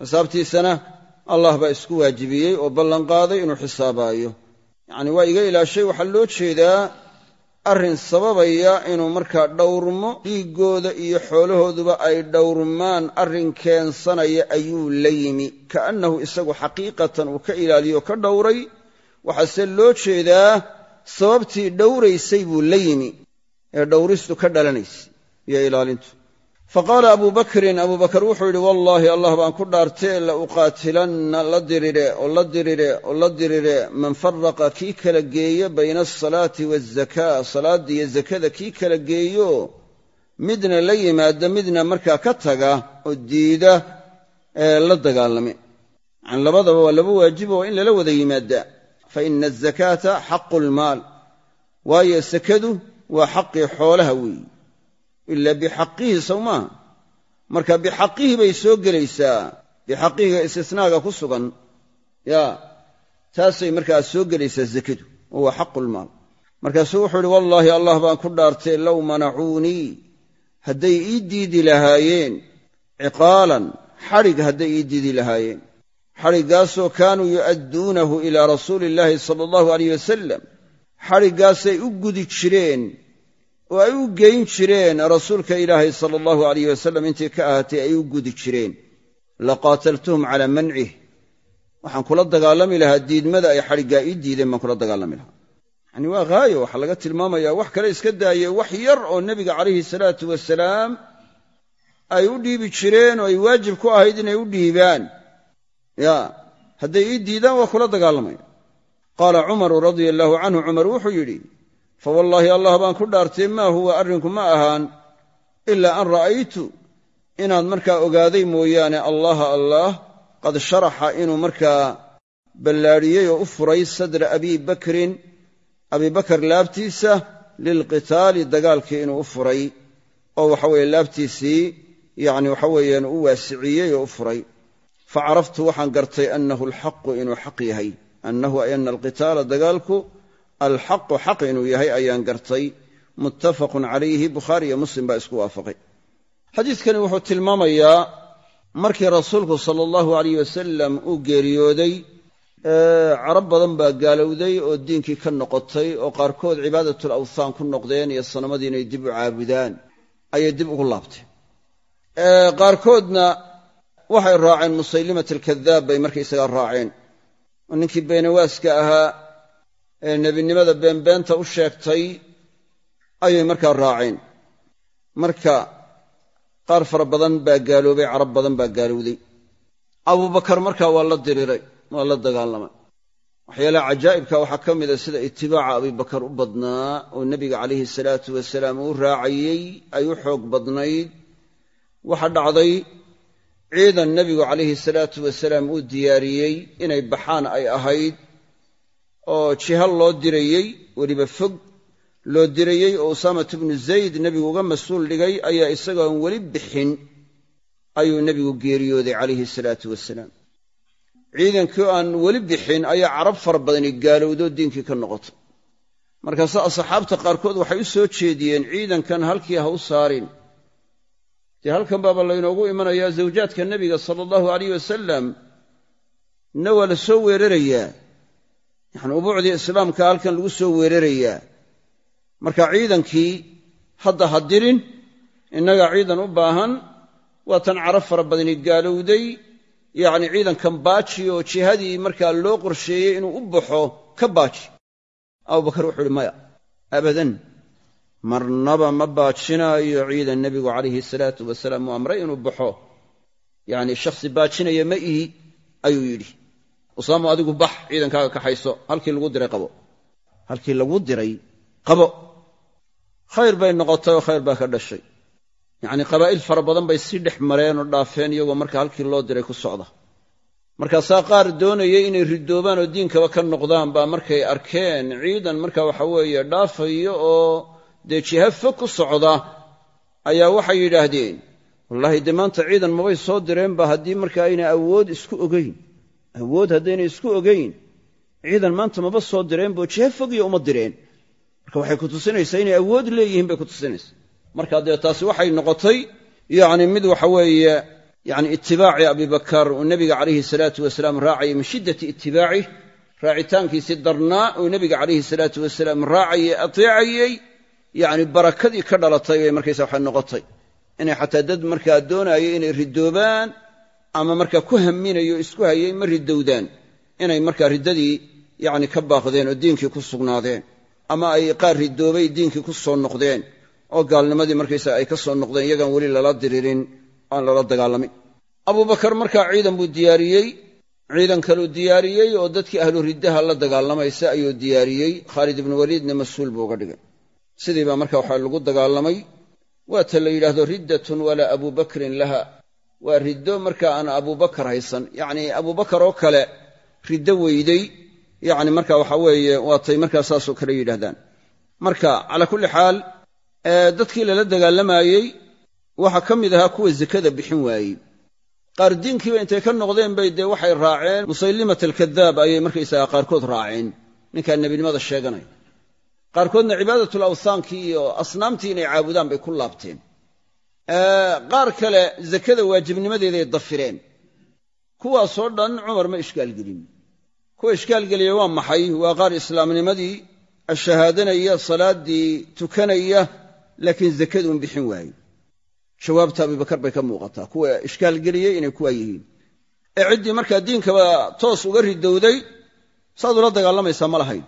A: xisaabtiisana allah baa isku waajibiyey oo ballanqaaday inuu xisaabaayo. Yacni waa iga ilaashay waxaa loo jeedaa arrin sababaya inuu markaa dhowrmo dhiiggooda iyo xoolahooduba ay dhowrmaan arrin keensanaya ayuu la yimi. Ka'annahu isagu xaqiiqatan uu ka ilaaliyo ka dhowray waxaase loo jeedaa sababtii dhowraysay buu la yimi. Ee dhowristu ka dhalanaysay iyo ilaalintu fa qaala abuu bakrin abuu bakar wuxuu yidhi wallaahi allah baan ku dhaartee la uqaatilanna la dirire oo la dirire oo la dirire man faraqa kii kala geeyo bayna asalaati waazakaa salaadda iyo zakada kii kala geeyo midna la yimaada midna markaa ka taga oo diida ee la dagaalame yani labadaba waa laba waajibo waa in lala wada yimaadaa fa ina azakaata xaqu lmaal waayo sakadu waa xaqii xoolaha weeyi ila bixaqihi sow maaha marka bixaqihi bay soo gelaysaa. Bixaqihiga istisnaaga ku sugan ya taasay markaa soo gelaysaa zakadu oo waa xaqu lmaal markaasuu wuxuu ihi wallaahi allah baan ku dhaartay low manacuunii hadday ii diidi lahaayeen ciqaalan xadhig hadday ii diidi lahaayeen. Xadhiggaasoo kaanuu yu'adduunahu ilaa rasuuli illaahi sala allahu alayh wasalam xadhiggaasay u gudi jireen oo ay u geyn jireen rasuulka ilaahay sala allahu alayh wasalam intii ka ahaatay ay u gudi jireen. Laqaataltuhum calaa mancih waxaan kula dagaalami lahaa diidmada ay xadhiggaa ii diideen baan kula dagaalami lahaa. Yacni waa haayo waxaa laga tilmaamayaa wax kale iska daaye wax yar oo nebiga calayhi salaatu wasalaam ay u dhiibi jireen oo ay waajib ku ahayd inay u dhiibaan. Ya hadday ii diidaan waa kula dagaalamaya. Qaala cumaru radia allaahu canhu cumar wuxuu yidhi fa wallaahi allah baan ku dhaartay maa huwa arrinku ma ahaan ilaa an ra'aytu inaad markaa ogaaday mooyaane allaha allaah qad sharaxa inuu markaa ballaadhiyey oo u furay sadra abii bakrin abibakar laabtiisa lilqitaali dagaalkii inuu u furay oo waxaweye laabtiisii yani waxa weeyaan u waasiciyey oo u furay. Fa waxaan gartay annahu alxaqu inuu xaq yahay annahu ay ana alqitaala dagaalku alxaqu xaq inuu yahay ayaan gartay muttafaqun calayhi bukhaari iyo muslim baa isku waafaqay. Xadiidkani wuxuu tilmaamayaa markii rasuulku sala allahu alayh wasalam uu geeriyooday carab badan baa gaalowday oo diinkii ka noqotay oo qaarkood cibaadatul awthaan ku noqdeen iyo sanamadii inay dib u caabudaan ayay dib ugu laabteen qaarkoodna waxay raaceen musaylimat alkadaab bay markaysagaa raaceen. Oo ninkii beenawaaska ahaa ee nebinimada beenbeenta u sheegtay ayay markaa raaceen. Marka qaar fara badan baa gaaloobay carab badan baa gaalowday. Abubakar markaa waa la diriiray waa la dagaalamay. Waxyaalaha cajaa'ibka waxaa ka mida sida itibaaca abibakar u badnaa oo nebiga calayhi salaatu wasalaam uu raacayey ay u xoog badnayd. Waxa dhacday ciidan nebigu calayhi salaatu wasalaam uu diyaariyey inay baxaan ay ahayd oo jiha loo dirayey weliba fog loo dirayey oo usaamat bnu zayd nebigu uga mas'uul dhigay ayaa isagoon weli bixin ayuu nebigu geeriyooday calayhi salaatu wasalaam ciidankii aan weli bixin ayaa carab fara badani gaalowdoo diinkii ka noqotay. Markaase asxaabta qaarkood waxay u soo jeediyeen ciidankan halkii ha u saarin. Dee halkan baaba laynoogu imanayaa zawjaadka nebiga sala allahu alayh wasalam na waa la soo weerarayaa yacni ubuucdii islaamka halkan lagu soo weerarayaa. Marka ciidankii hadda ha dirin innaga ciidan u baahan waa tan carab fara badani gaalowday. Yacni ciidankan baaji oo jihadii markaa loo qorsheeyey inuu u baxo ka baaji. Abubakar wuxuu uhi maya abadan marnaba ma baajinaayo ciidan nebigu calayhi salaatu wasalaam uu amray inuu baxo. Yacni shakhsi baajinaya ma ihi ayuu yidhi usaamo adigu bax ciidankaaga kaxayso halkii lagu diray qabo. Halkii lagu diray qabo. Khayr bay noqotay oo khayr baa ka dhashay. Yacnii qabaa'il fara badan bay si dhex mareen oo dhaafeen iyagoo marka halkii loo diray ku socda. Markaasaa qaar doonayay inay ridoobaan oo diinkaba ka noqdaan baa markay arkeen ciidan marka waxa weeye dhaafayo oo dee jiha fog ku socda ayaa waxay yidhaahdeen. Wallaahi dee maanta ciidan mabay soo direenba haddii marka aynay awood isku ogeyn awood haddaynay isku ogeyn. Ciidan maanta maba soo direenboo jiha fogiyo uma direen. Marka waxay ku tusinaysaa inay awood leeyihiin bay ku tusinaysaa. Marka dee taasi waxay noqotay yacni mid waxa weeye yani itibaaci abibakar uu nebiga calayhi salaatu wasalaam raacayay min shiddati itibaacih raacitaankiisii darnaa uu nebiga calayhi salaatu wasalaam raacayay ateecayey yacni barakadii ka dhalatay bay markaysa waxay noqotay. Inay xataa dad markaa doonaayo inay ridoobaan ama markaa ku haminayo isku hayay ma ridowdaan inay markaa riddadii yacni ka baaqdeen oo diinkii ku sugnaadeen ama ay qaar ridoobay diinkii ku soo noqdeen oo gaalnimadii markaysa ay ka soo noqdeen iyagaan weli lala diriirin aan lala dagaalamin abubakar markaa ciidan buu diyaariyey ciidan kaluu diyaariyey oo dadkii ahlu riddaha la dagaalamaysa ayuu diyaariyey. Khaalid ibnu waliidna mas'uul buu uga dhigay. Sidii baa marka waxaa lagu dagaalamay waata la yidhaahdo riddatun walaa abubakrin laha waa riddo marka aan abubakar haysan. Yacnii abubakar oo kale riddo weyday. Yacni marka waxa weeye waatay markaa saasoo kale yidhahdaan marka calaa kulli xaal dadkii lala dagaalamayey waxaa ka mid ahaa kuwa zekada bixin waayey. Qaar diinkiiba intay ka noqdeen bay dee waxay raaceen. Musaylimat alkadaab ayay markaysaga qaarkood raaceen. Ninkaa nebinimada sheeganaya qaarkoodna cibaadatul awthaankii iyo asnaamtii inay caabudaan bay ku laabteen qaar kale zakada waajibnimadeeday dafireen. Kuwaasoo dhan cumar ma ishkaalgelin. Kuwa ishkaalgeliya waa maxay? Waa qaar islaamnimadii ashahaadanaya salaaddii tukanaya laakiin zakaduun bixin waaye jawaabta abubakar bay ka muuqataa. Kuwa ishkaalgeliyey inay kuwaa yihiin ee ciddii markaa diinkaba toos uga ridowday saad ula dagaalamaysaa ma lahayn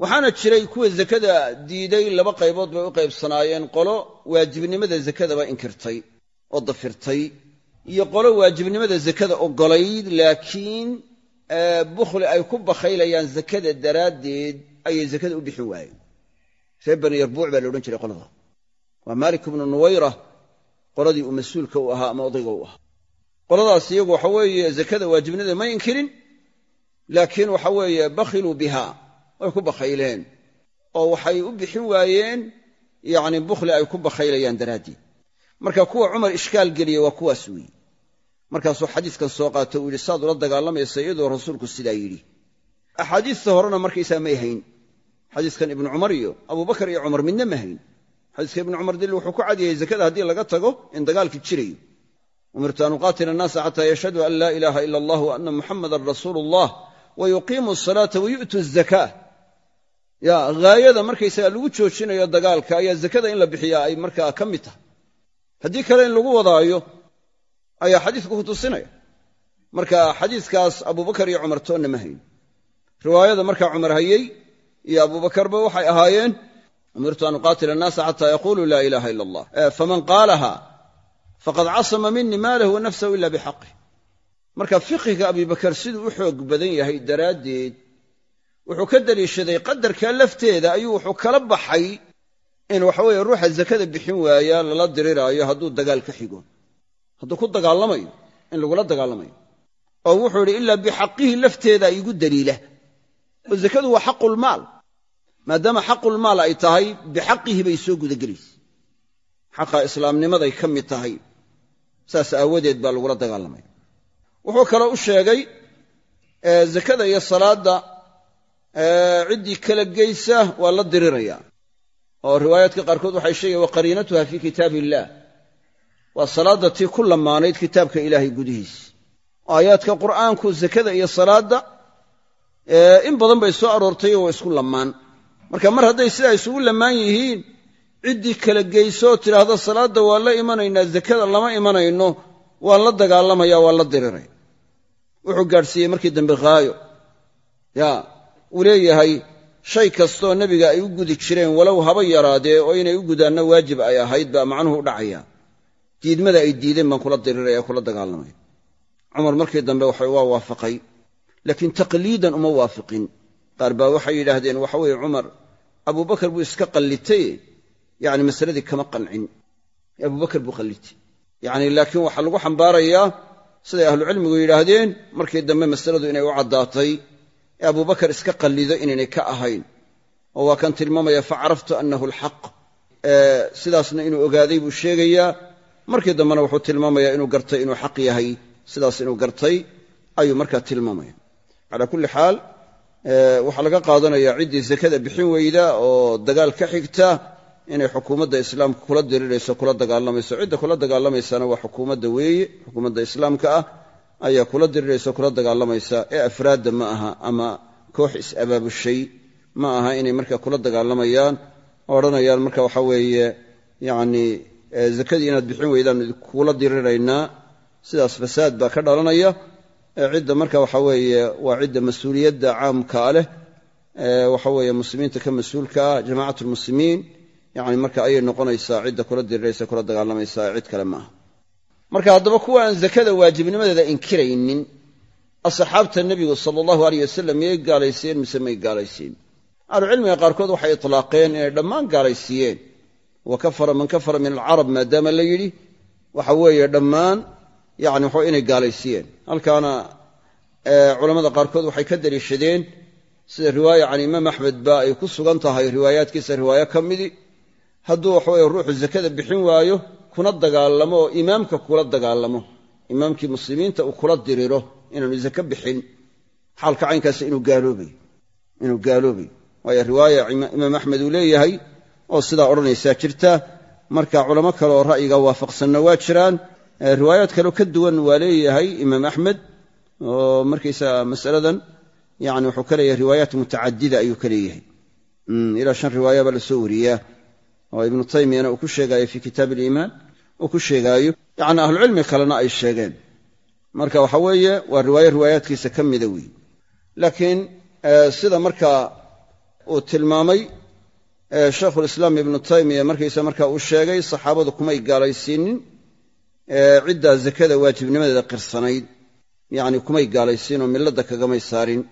A: waxaana jiray kuwa zakada diiday laba qaybood bay u qaybsanaayeen. Qolo waajibnimada zakadaba inkirtay oo dafirtay iyo qolo waajibnimada zakada oggolayd laakiin bukhli ay ku bakhaylayaan zakada daraaddeed ayay zakada u bixin waayeen. Reer bani yarbuuc baa la odhan jiray qolada. Waa maalik ibnu nuwayra qoladii uu mas'uulka u ahaa ama odayga u ahaa. Qoladaas iyagu waxa weeye zakada waajibnimada ma inkirin laakiin waxa weeye bakhiluu biha way ku bakhayleen oo waxay u bixin waayeen yacni bukhli ay ku bakhaylayaan daraaddeed. Marka kuwa cumar ishkaal geliya waa kuwaas weeye markaasuu xadiiskan soo qaato uu yidhi saad ula dagaalamaysa iyadoo rasuulku sidaa yidhi. Axaadiista horena markaysaa may hayn. Xadiiskan ibnu cumar iyo abubakar iyo cumar midna ma hayn. Xadiiska ibnu cumar dil wuxuu ku cadiyey zakada haddii laga tago in dagaalki jirayo. Umirtu an uqaatila annaasa xataa yashhaduu an laa ilaaha ila allah wa ana muxamadan rasuulu allah wa yuqiimu asalaata wa yu'tu azakaa ya haayada markaysaga lagu joojinayo dagaalka ayaa zakada in la bixiyaa ay markaa ka mid tahay. Haddii kale in lagu wadaayo ayaa xadiisku ku tusinaya marka xadiiskaas abubakar iyo cumar toonna ma hayn. Riwaayada markaa cumar hayey iyo abubakarba waxay ahaayeen umirtu an uqaatila annaasa xataa yaquluu laa ilaha ila allah. Faman qaalaha faqad casama minii maalahu wa nafsahu ila bixaqih marka fiqhiga abibakar siduu u xoog badan yahay daraaddeed wuxuu ka daliishaday qadarka lafteeda ayuu wuxuu kala baxay in waxaweeye ruuxa zakada bixin waaya lala diriraayo hadduu dagaal ka xigo. Hadduu ku dagaalamayo in lagula dagaalamayo. Oo wuxuu idhi ilaa bixaqihi lafteeda igu daliila. Oo zakadu waa xaqulmaal maadaama xaqulmaal ay tahay bixaqihi bay soo gudagelaysa xaqa islaamnimaday ka mid tahay saas aawadeed baa lagula dagaalamaya. Wuxuu kaloo u sheegay zakada iyo salaadda ciddii kala geysa waa la diriraya. Oo riwaayaadka qaarkood waxay sheegayan wa qariinatuha fii kitaab illaah waa salaadda tii ku lamaanayd kitaabka ilaahay gudihiisa aayaadka qur'aanku zakada iyo salaadda in badan bay soo aroortay oo waa isku lamaan marka mar hadday sidaa isugu lamaan yihiin ciddii kala geyso tidhaahda salaadda waa la imanaynaa zakada lama imanayno waan la dagaalamaya waa la diriraya wuxuu gaadhsiiyey markii dambe khaayo ya uu leeyahay shay kastoo nebiga ay u gudi jireen walow haba yaraadee oo inay u gudaanna waajib ay ahayd baa macnuhu u dhacaya. Diidmada ay diideen baan kula diriraya kula dagaalamaya cumar markii dambe waa waafaqay laakiin taqliidan uma waafiqin. Qaar baa waxay yidhaahdeen waxa weeye cumar abubakar buu iska qallitaye yacni masaladii kama qancin. Abubakar buu qallitay. Yacni laakiin waxaa lagu xambaarayaa siday ahlucilmigu yidhaahdeen markii dambe masaladu inay u caddaatay ee abubakar iska qallido inaynay ka ahayn. Oo waa kan tilmaamaya facaraftu annahu alxaq. Sidaasna inuu ogaaday buu sheegayaa. Markii dambena wuxuu tilmaamayaa inuu gartay inuu xaq yahay. Sidaas inuu gartay ayuu markaa tilmaamaya. Calaa kulli xaal waxaa laga qaadanaya ciddii zakada bixin weyda oo dagaal ka xigta inay xukuumadda islaamka kula dirirayso kula dagaalamayso cidda kula dagaalamaysana waa xukuumadda weeye xukuumadda islaamka ah ayaa kula diriraysa kula dagaalamaysa ee afraadda ma aha ama koox is-abaabushay ma aha inay marka kula dagaalamayaan oo odhanayaan marka waxa weeye yacni zakadii inaad bixin weydaan kula diriraynaa sidaas fasaad baa ka dhalanaya. Cidda marka waxa weeye waa cidda mas'uuliyadda caamkaa leh. Waxa weeye muslimiinta ka mas'uulka ah jamacat lmuslimiin yani marka ayay noqonaysaa cidda kula diriraysa kula dagaalamaysa cid kale maaha marka haddaba kuwa aan zakada waajibnimadeeda inkiraynin asxaabta nebigu sala allahu aleyh wasalam miyay gaalaysiyeen mise may gaalaysiin ahlucilmiga qaarkood waxay itlaaqeen inay dhammaan gaalaysiiyeen. Wa kafara man kafara min alcarab maadaama la yidhi waxa weeye dhammaan yani waxa inay gaalaysiiyeen. Halkaana culamada qaarkood waxay ka daliishadeen sida riwaaya can imaam axmed ba ay ku sugan tahay riwaayaadkiisa riwaayo ka midi. Hadduu waxaweye ruuxu zakada bixin waayo kuna dagaalamo oo imaamka kula dagaalamo imaamkii muslimiinta uu kula diriro inaanu zake bixin xaalka caynkaas inuu gaaloobayo inuu gaaloobayo waayo riwaaya imaam axmed uu leeyahay oo sidaa odhanaysaa jirta marka culamo kale oo ra'yiga waafaqsanna waa jiraan. Riwaayaad kaleo ka duwan waa leeyahay imaam axmed oo markaysaga masaladan yani wuxuu ka leeyahay riwaayaat mutacadida ayuu ka leeyahay. Ilaa shan riwaaya baa la soo wariyaa. Oo ibnu taymiyana uu ku sheegaayo fii kitaab aliimaan uu ku sheegaayo yani ahlucilmi kalena ay sheegeen. Marka waxa weeye waa riwaayo riwaayaadkiisa ka mida weeye laakiin sida markaa uu tilmaamay shaykhulislaam ibnu taymiya markaysa marka uu sheegay saxaabadu kumay gaalaysiinin ciddaa zakada waajibnimadeeda qirsanayd. Yani kumay gaalaysiin oo milladda kagamay saarin.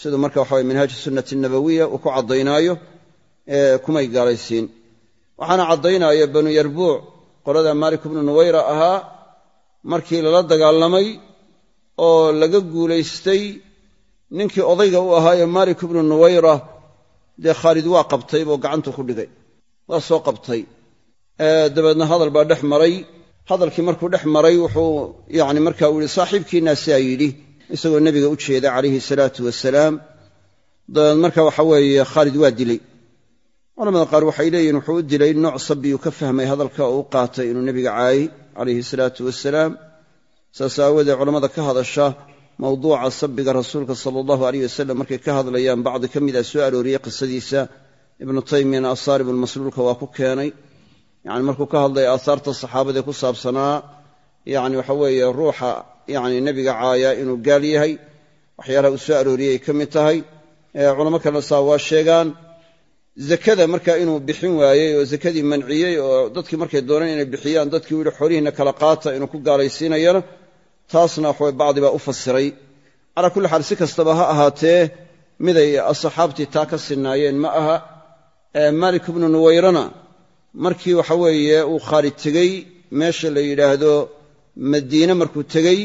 A: Siduu marka waxa weye minhaaj sunnati nabawiya uu ku caddaynaayo kumay gaalaysiin. Waxaana caddaynaya banu yarbuuc qolada maalik ibnu nuwayra ahaa markii lala dagaalamay oo laga guulaystay ninkii odayga u ahaayee maalik ibnu nuwayra dee khaalid waa qabtay buu gacantu ku dhigay. Waa soo qabtay. Dabeedna hadal baa dhex maray. Hadalkii markuu dhex maray wuxuu yani marka uu yihi saaxiibkiinaa sidaa yidhi. Isagoo nebiga u jeeda calayhi salaatu wasalaam dabeed marka waxa weeye khaalid waa dilay culamada qaar waxay leeyihiin wuxuu u dilay nooc sabiyuu ka fahmay hadalka oo u qaatay inuu nebiga caayay calayhi salaatu wasalaam saas aawoodee culammada ka hadasha mawduuca sabiga rasuulka sala allahu aleyh wasalam markay ka hadlayaan bacdi ka mida soo arooriyey qisadiisa ibnu taymiyana asaaribulmasluulka waa ku keenay. Yani markuu ka hadlaya aahaarta saxaabadae ku saabsanaa yani waxa weeye ruuxa yani nebiga caaya inuu gaal yahay waxyaalaha uu soo arooriyey ay ka mid tahay. Culamo kalena saa waa sheegaan zakada marka inuu bixin waayey oo zakadii manciyey oo dadkii markay dooneen inay bixiyaan dadkii u yihi kala qaata inuu ku gaalaysiinayana taasna waxaway bacdi baa u fasiray. Calaa kulli xaal si kastaba ha ahaatee miday asxaabtii taa ka sinaayeen ma aha maalik ibnu nuwayrana markii waxa weeye uu khaalid tegey meesha la yidhaahdo madiine markuu tegey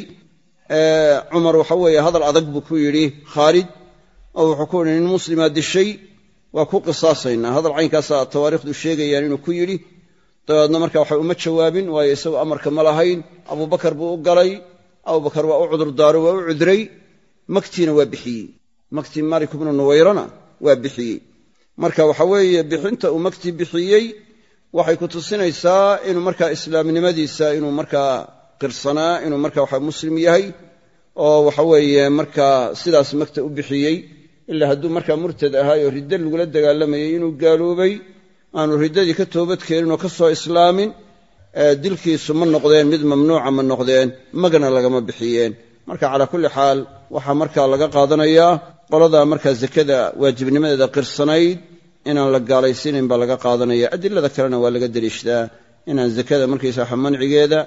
A: cumar waxa weeye hadal adag buu ku yidhi khaalid oo wuxuu ku yidhi nin muslimaa dishay waa ku qisaasaynaa hadal caynkaasaa tawaariikhdu sheegayaan inuu ku yidhi dabeedna marka waxa uma jawaabin waayo isagu amarka ma lahayn. Abubakar buu u galay abubakar waa u cudurdaaro waa u cudray. Maktiina waa bixiyey. Maktii maalik ibnu nuwayrana waa bixiyey. Marka waxa weeye bixinta uu maktii bixiyey waxay ku tusinaysaa inuu markaa islaamnimadiisa inuu markaa qirsanaa inuu marka waxa muslim yahay oo waxa weeye markaa sidaas makta u bixiyey ilaa hadduu markaa murtad ahaayoo riddo lagula dagaalamayay inuu gaaloobay aanu riddadii ka toobadkeenin oo ka soo islaamin dilkiisu ma noqdeen mid mamnuuca ma noqdeen magna lagama bixiyeen. Marka calaa kulli xaal waxaa markaa laga qaadanayaa qolada markaa zakada waajibnimadeeda qirsanayd inaan la gaalaysiinayn baa laga qaadanaya. Adilada kalena waa laga deliishdaa inaan zakada markaysa waxa mancigeeda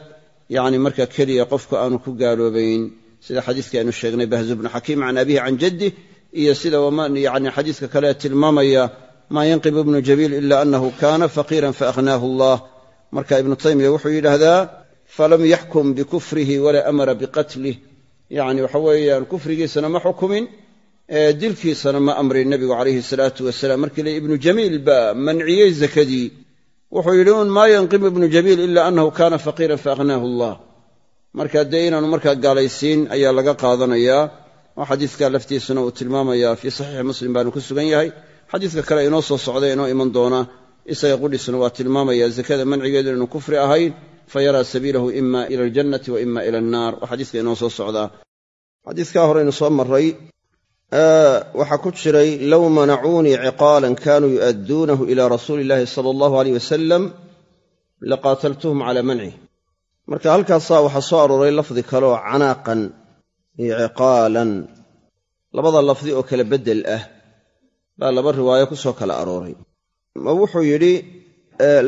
A: yacni marka keliya qofku aanu ku gaaloobayn sida xadiiska aynu sheegnay bahzu bnu xakiim can abihi can jaddih iyo sida yani xadiiska kale tilmaamaya maa yanqibu ibnu jabiil ila anahu kana faqiiran faaghnaahu allah. Marka ibnu taymiya wuxuu yidhaahdaa falam yaxkum bikufrihi walaa amara biqatlih yani waxa weeyaan kufrigiisana ma xukumin dilkiisana ma amrin nebigu calayhi salaatu wasalaam markii le ibnu jamiil baa manciyey zakadii. Wuxuu yidhi un maa yanqimu ibnu jabiil ila anahu kana faqiiran faaghnaahu allah. Marka dee inaanu markaa gaalaysiin ayaa laga qaadanayaa oo xadiiska laftiisuna uu tilmaamaya fii saxiixi muslim baanu ku sugan yahay. Xadiiska kale inoo soo socda inoo iman doona isaga qudhiisuna waa tilmaamaya zakada mancigeedu inaanu kufri ahayn fayaraa sabiilahu ima ila aljannati wa ima ila annaar. Oo xadiiska inoo soo socdaa xadiiskaa horeynu soo maray waxaa ku jiray low manacuunii ciqaalan kanuu yu'adduunahu ila rasuuli illahi sala allahu aleyh wasalam laqaataltuhum calaa mancih marka halkaasaa waxaa soo arooray lafdi kaleoo canaaqan iyo ciqaalan. Labada lafdi oo kale beddel ah baa laba riwaayo ku soo kala arooray. Ma wuxuu yidhi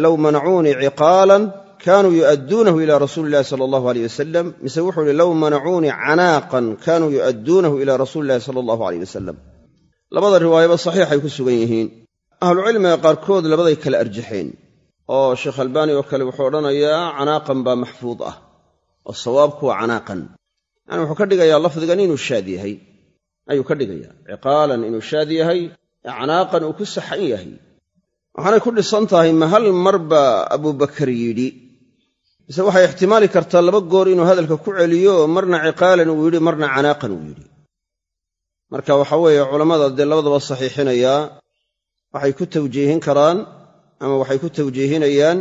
A: low manacuunii ciqaalan kanuu yu'adduunahu ila rasuuli illahi sala allahu aleyh wasalam mise wuxuu yidhi low manacuunii canaaqan kanuu yu'adduunahu ila rasuuli illahi sala allahu aleyh wasalam labada riwaayaba saxiixay ku sugan yihiin. Ahlucilmiga qaarkood labaday kala arjaxeen oo sheekh albaani oo kale wuxuu odhanayaa canaaqan baa maxfuud ah oo sawaabku waa canaaqan yani wuxuu ka dhigayaa lafdigan inuu shaad yahay. Ayuu ka dhigayaa. Ciqaalan inuu shaad yahay ee canaaqan uu ku saxan yahay. Waxaanay ku dhisan tahay ma hal mar abubakar yidhi? Mise waxay ixtimaali kartaa laba goor inuu hadalka ku celiyo marna ciqaalan uu yidhi marna canaaqan uu yidhi. Marka waxa weeye culammada dee labadaba saxiixinayaa waxay ku tawjiihin karaan ama waxay ku tawjiihinayaan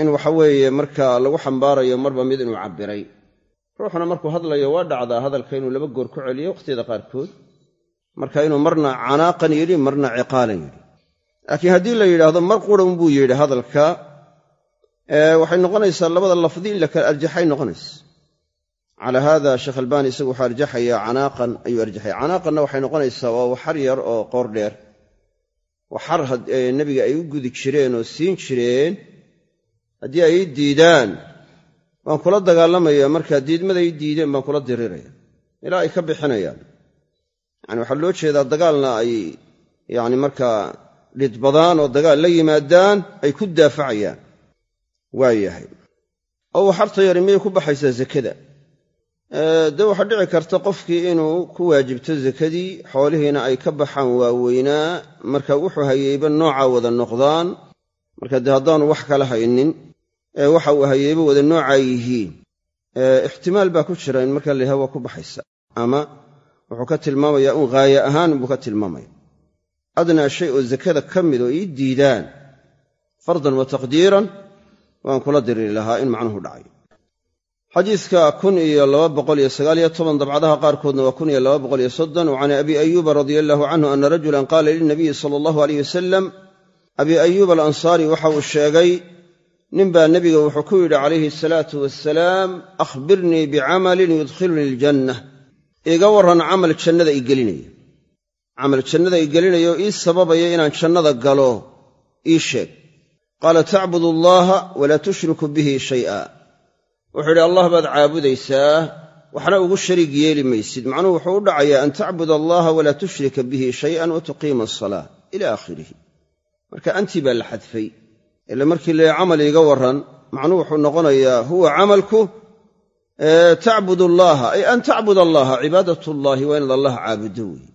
A: in waxa weeye marka lagu xambaarayo marba mid inuu cabbiray ruuxuna markuu hadlayo waa dhacdaa hadalka inuu laba goor ku celiyo wakhtiyada qaarkood. Marka inuu marna canaaqan yidhi marna ciqaalan yidhi. Laakiin haddii la yidhaahdo mar qurhan buu yidhi hadalka. Waxay noqonaysaa labada lafdi in la kala arjaxay noqonaysa. Calaa haada sheekh albaani isagu wuxuu arjaxayaa canaaqan ayuu arjaxaya canaaqanna waxay noqonaysaa waa waxar yar oo qoor dheer. Waxar nebiga ay u gudi jireen oo siin jireen. Haddii ay ii diidaan waan kula dagaalamaya markaa diidmada ii diideen baan kula diriraya ilaa ay ka bixinayaan. Yani waxaa loo jeedaa dagaalna ay yani markaa dhidbadaan oo dagaal la yimaadaan ay ku daafacayaan. Waa yahay oo waxarta yari miyay ku baxaysaa zakada? Dee waxaa dhici karta qofkii inuu ku waajibto zakadii xoolihiina ay ka baxaan waaweynaa marka wuxuu hayeyba noocaa wada noqdaan. Marka dee haddaanu wax kala haynin waxa uu hayeyba wada noocaa yihiin. Ixtimaal baa ku jira in markaa layaha waa ku baxaysa ama wuxuu ka tilmaamayaa un ghaaya ahaan buu ka tilmaamaya. Adnaa shay oo zakada ka mid oo ii diidaan fardan wa taqdiiran waan kula diriri lahaa in macnuhu dhacay xadiidka dabcadaha qaarkoodna waa can abi ayuuba radia allahu canhu ana rajulan qaala lilnabiyi sala allahu aleyh wasalam abi ayuub alansaari waxa uu sheegay ninbaa nebiga wuxuu ku yidhi calayhi asalaatu wasalaam akhbirnii bicamalin yudkhilunii aljanna iga warran camal jannada i gelinaya camal jannada i gelinaya oo ii sababaya inaan jannada galo ii sheeg. Qaala tacbud allaha walaa tushriku bihi shay'a. Wuxuu idhi allah baad caabudaysaa waxna ugu shariig yeeli maysid. Macnuhu wuxuu u dhacayaa an tacbud allaha walaa tushrika bihi shay'an wa tuqiima asalaa ila aakhirihi. Marka antii baa la xadfay ila markii la camal iiga warran macnuhu wuxuu noqonayaa huwa camalku tacbud allaha. Ay an tacbud allaha cibaadat llahi waa inaad allah caabuddo weeye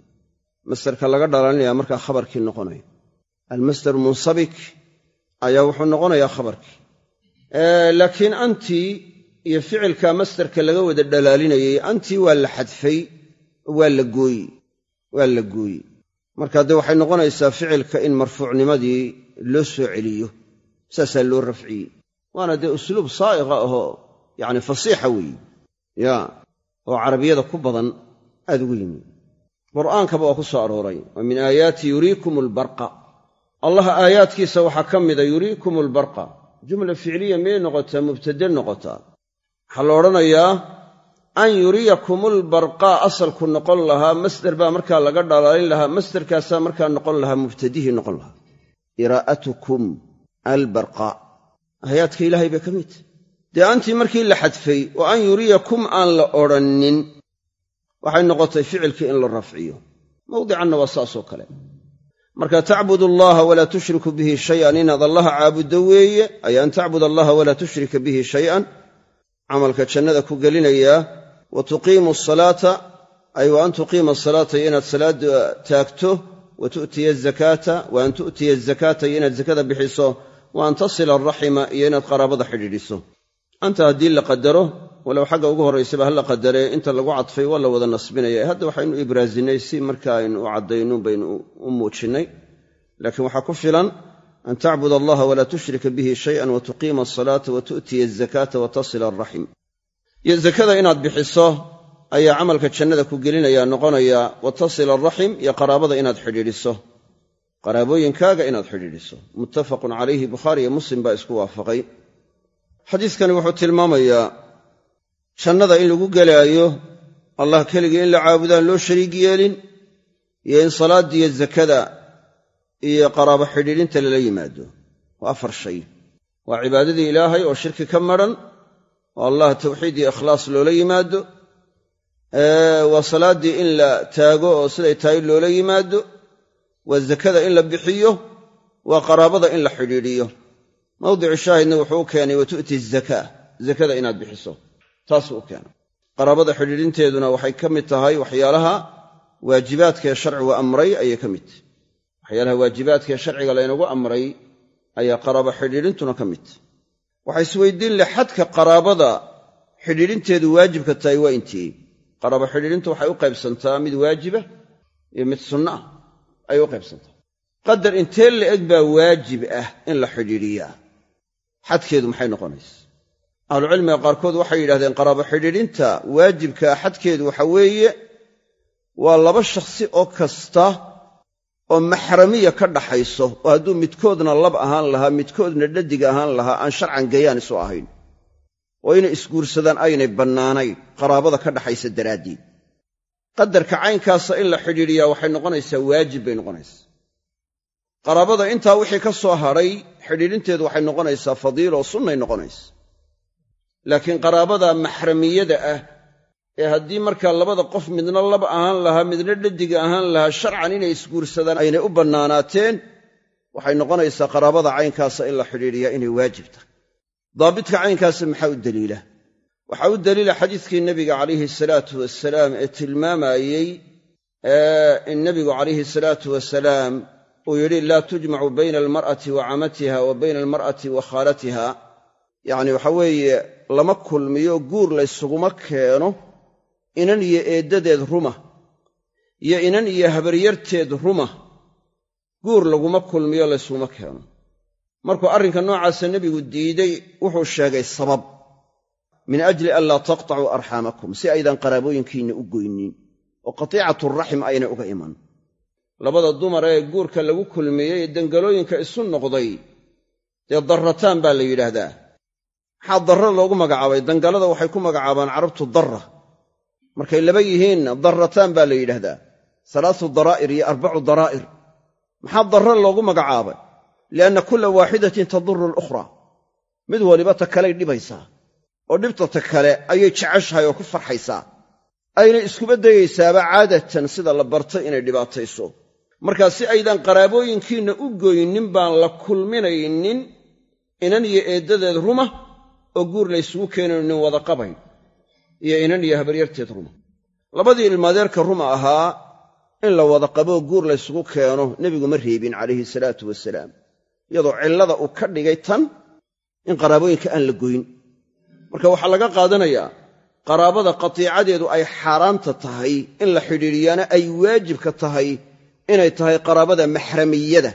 A: masderka laga dhalanaya markaa khabarkii noqonaya. Almasder munsabik ayaa wuxuu noqonayaa khabarkii. Laakiin antii iyo ficilka masderka laga wada dhalaalinayay antii waa la xadfay waa la gooye waa la gooye marka dee waxay noqonaysaa ficilka in marfuucnimadii loo soo celiyo saasaa loo rafciyey waana dee usluub saa'iqa ahoo yacni fasiixa weeye ya oo carabiyada ku badan aad ugu yimi. Qur'aankaba waa ku soo arooray wa min aayaati yuriikum albarqa allah aayaadkiisa waxaa ka mida yuriikum albarqa jumla ficliya miyay noqotaa mubtade noqotaa waxaa la odhanayaa an yuriyakum albarqaa asalku noqon lahaa masder baa markaa laga dhalaalin lahaa masderkaasaa markaa noqon lahaa mubtadihii noqon lahaa iraa'atukum albarqaa aayaadka ilaahay bay ka mid tahy dee antii markii la xadfay oo an yuriyakum aan la odhannin waxay noqotay ficilkii in la rafciyo. Mawdicanna waa saasoo kale. Marka tacbud allaha walaa tushriku bihi shayan inaad allaha caabuddo weeye ay an tacbud allaha walaa tushrika bihi shayan camalka jannada ku gelinayaa wa tuqiimu asalaata ay wa an tuqiima asalaata iyo inaad salaadda taagto wa azakaata wa an tu'tiya azakaata iyo inaad zakada bixiso wa an tasila alraxima iyo inaad qaraabada xidhiidhiso anta haddii la qadaro walow xagga ugu horraysaba ha la qadaree inta lagu cadfay waa la wada nasbinaya hadda waxaynu ibraasinay si marka aynu u caddayno baynu u muujinnay laakiin waxaa ku filan an tacbud allaha walaa tushrika bihi shayan wa tuqiima asalaata wa tu'tiya azakaata wa tasila iyo zakada inaad bixiso ayaa camalka jannada ku gelinaya noqonaya wa tasila alraxim iyo qaraabada inaad xidhiidhiso qaraabooyinkaaga inaad xidhiidhiso. Muttafaqun calayhi bukhaari iyo muslim baa isku waafaqay. Xadiiskani wuxuu tilmaamayaa jannada in lagu gelaayo allah keligii in la caabudaan loo shariig yeelin iyo in salaaddiiyo zakada iyo qaraabo xidhiidhinta lala yimaado. Waa afar shay. Waa cibaadadii ilaahay oo shirki ka madran oo allah tawxiid iyo ikhlaas loola yimaado waa salaaddii in la taago oo siday tahay loola yimaado waa zakada in la bixiyo waa qaraabada in la xidhiidhiyo. Mawdicu shaahidna wuxuu keenay wa tu'ti zakaa zakada inaad bixiso. Taasuu u keenay. Qaraabada xidhiidhinteeduna waxay ka mid tahay waxyaalaha waajibaadkaee sharcigu amray ayay ka mid. Tahay waxyaalaha waajibaadkaee sharciga laynagu amray ayaa qaraabo xidhiidhintuna ka mid. Tahay waxaa isweydiin leh xadka qaraabada xidhiidhinteedu waajibka tahay waa intii. Qaraabo xidhiidhintu waxay u qaybsantaa mid waajiba iyo mid sunno ah ayay u qaybsantaa qadar intee la eg baa waajib ah in la xidhiidhiyaa. Xadkeedu maxay noqonaysa? Ahlucilmiga qaarkood waxay yidhahdeen qaraabo xidhiidhinta waajibkaa xadkeedu waxa weeye waa laba shakhsi oo kasta oo maxramiya ka dhaxayso oo hadduu midkoodna lab ahaan lahaa midkoodna dhadig ahaan lahaa aan sharcan gayaan isu ahayn. Oo inay isguursadaan aynay bannaanayn qaraabada ka dhaxaysa daraaddeed qadarka caynkaasa in la xidhiidhiyaa waxay noqonaysaa waajib bay noqonaysaa. Qaraabada intaa wixii ka soo hadhay xidhiidhinteedu waxay noqonaysaa fadiilo sunnay noqonaysa laakiin qaraabada maxramiyada ah ee haddii markaa labada qof midna lab ahaan lahaa midna dhadiga ahaan lahaa sharcan inay isguursadaan aynay u bannaanaateen waxay noqonaysaa qaraabada caynkaasa in la xidhiidhiyaa inay waajib tahay. Daabitka caynkaasa maxaa u daliila waxaa u daliila xadiiskii nebiga calayhi salaatu wasalaam ee tilmaamayey in nebigu calayhi salaatu wasalaam uu yidhi laa tujmacu bayna almar'ati wa camatiha wa bayna almar'ati wa khaalatiha. Yacni waxa weeye lama kulmiyo guur laysuguma keeno inan iyo eeddadeed ruma iyo inan iyo habaryarteed ruma. Guur laguma kulmiyo laysuguma keeno. Markuu arrinka noocaasa nebigu diiday wuxuu sheegay sabab min ajli an laa taqtacuu arxaamakum si aydan qaraabooyinkiinna u goynin oo qatiicaturaxim aynay uga iman. Labada dumar ee guurka lagu kulmiyey ee dangalooyinka isu noqday dee darrataan baa la yidhaahdaa. Maxaa darra loogu magacaabay? Dangalada waxay ku magacaabaan carabtu darra. Markay laba yihiinna darrataan baa la yidhaahdaa. Salaasu daraa'ir iyo arbacu daraa'ir. Maxaa darra loogu magacaabay? Lianna kulla waaxidatin taduru alukhraa. Mid waliba ta kaley dhibaysaa oo dhibta ta kale ayay jeceshahay oo ku farxaysaa. Aynay iskuba dayaysaaba caadatan sida la bartay inay dhibaatayso. Markaa si aydan qaraabooyinkiinna u goynin baan la kulminaynin inan iyo eeddadeed ruma oo guur laysugu keenaynin wada qabayn iyo inan iyo habaryarteed ruma. Labadii ilmaadeerka ruma ahaa in la wada qaboo guur laysugu keeno nebigu ma reebin calayhi salaatu wasalaam iyadoo cillada uu ka dhigay tan in qaraabooyinka aan la goyn marka waxaa laga qaadanayaa qaraabada qatiicadeedu ay xaaraanta tahay in la xidhiidhiyaana ay waajibka tahay inay tahay qaraabada maxramiyada.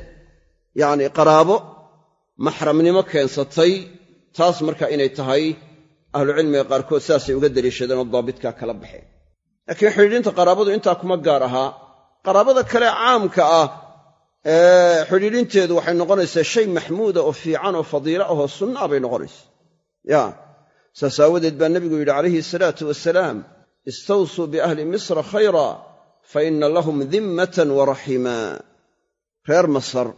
A: Yacnii qaraabo maxramnimo keensatay taas marka inay tahay ahlucilmiga qaarkood saasay uga daliishadeen oo daabitkaa kala baxeen. Laakiin xidhiidhinta qaraabadu intaa kuma gaar ahaa qaraabada kale caamka ah ee xidhiidhinteedu waxay noqonaysaa shay maxmuuda oo fiican oo fadiilo ahoo sunna ah bay noqonaysaa. Ya saas aawadeed baa nebigu yidhi calayhi salaatu wasalaam istawsuu biahli misra khayra fa inna lahum dimmatan wa raximaa reer masar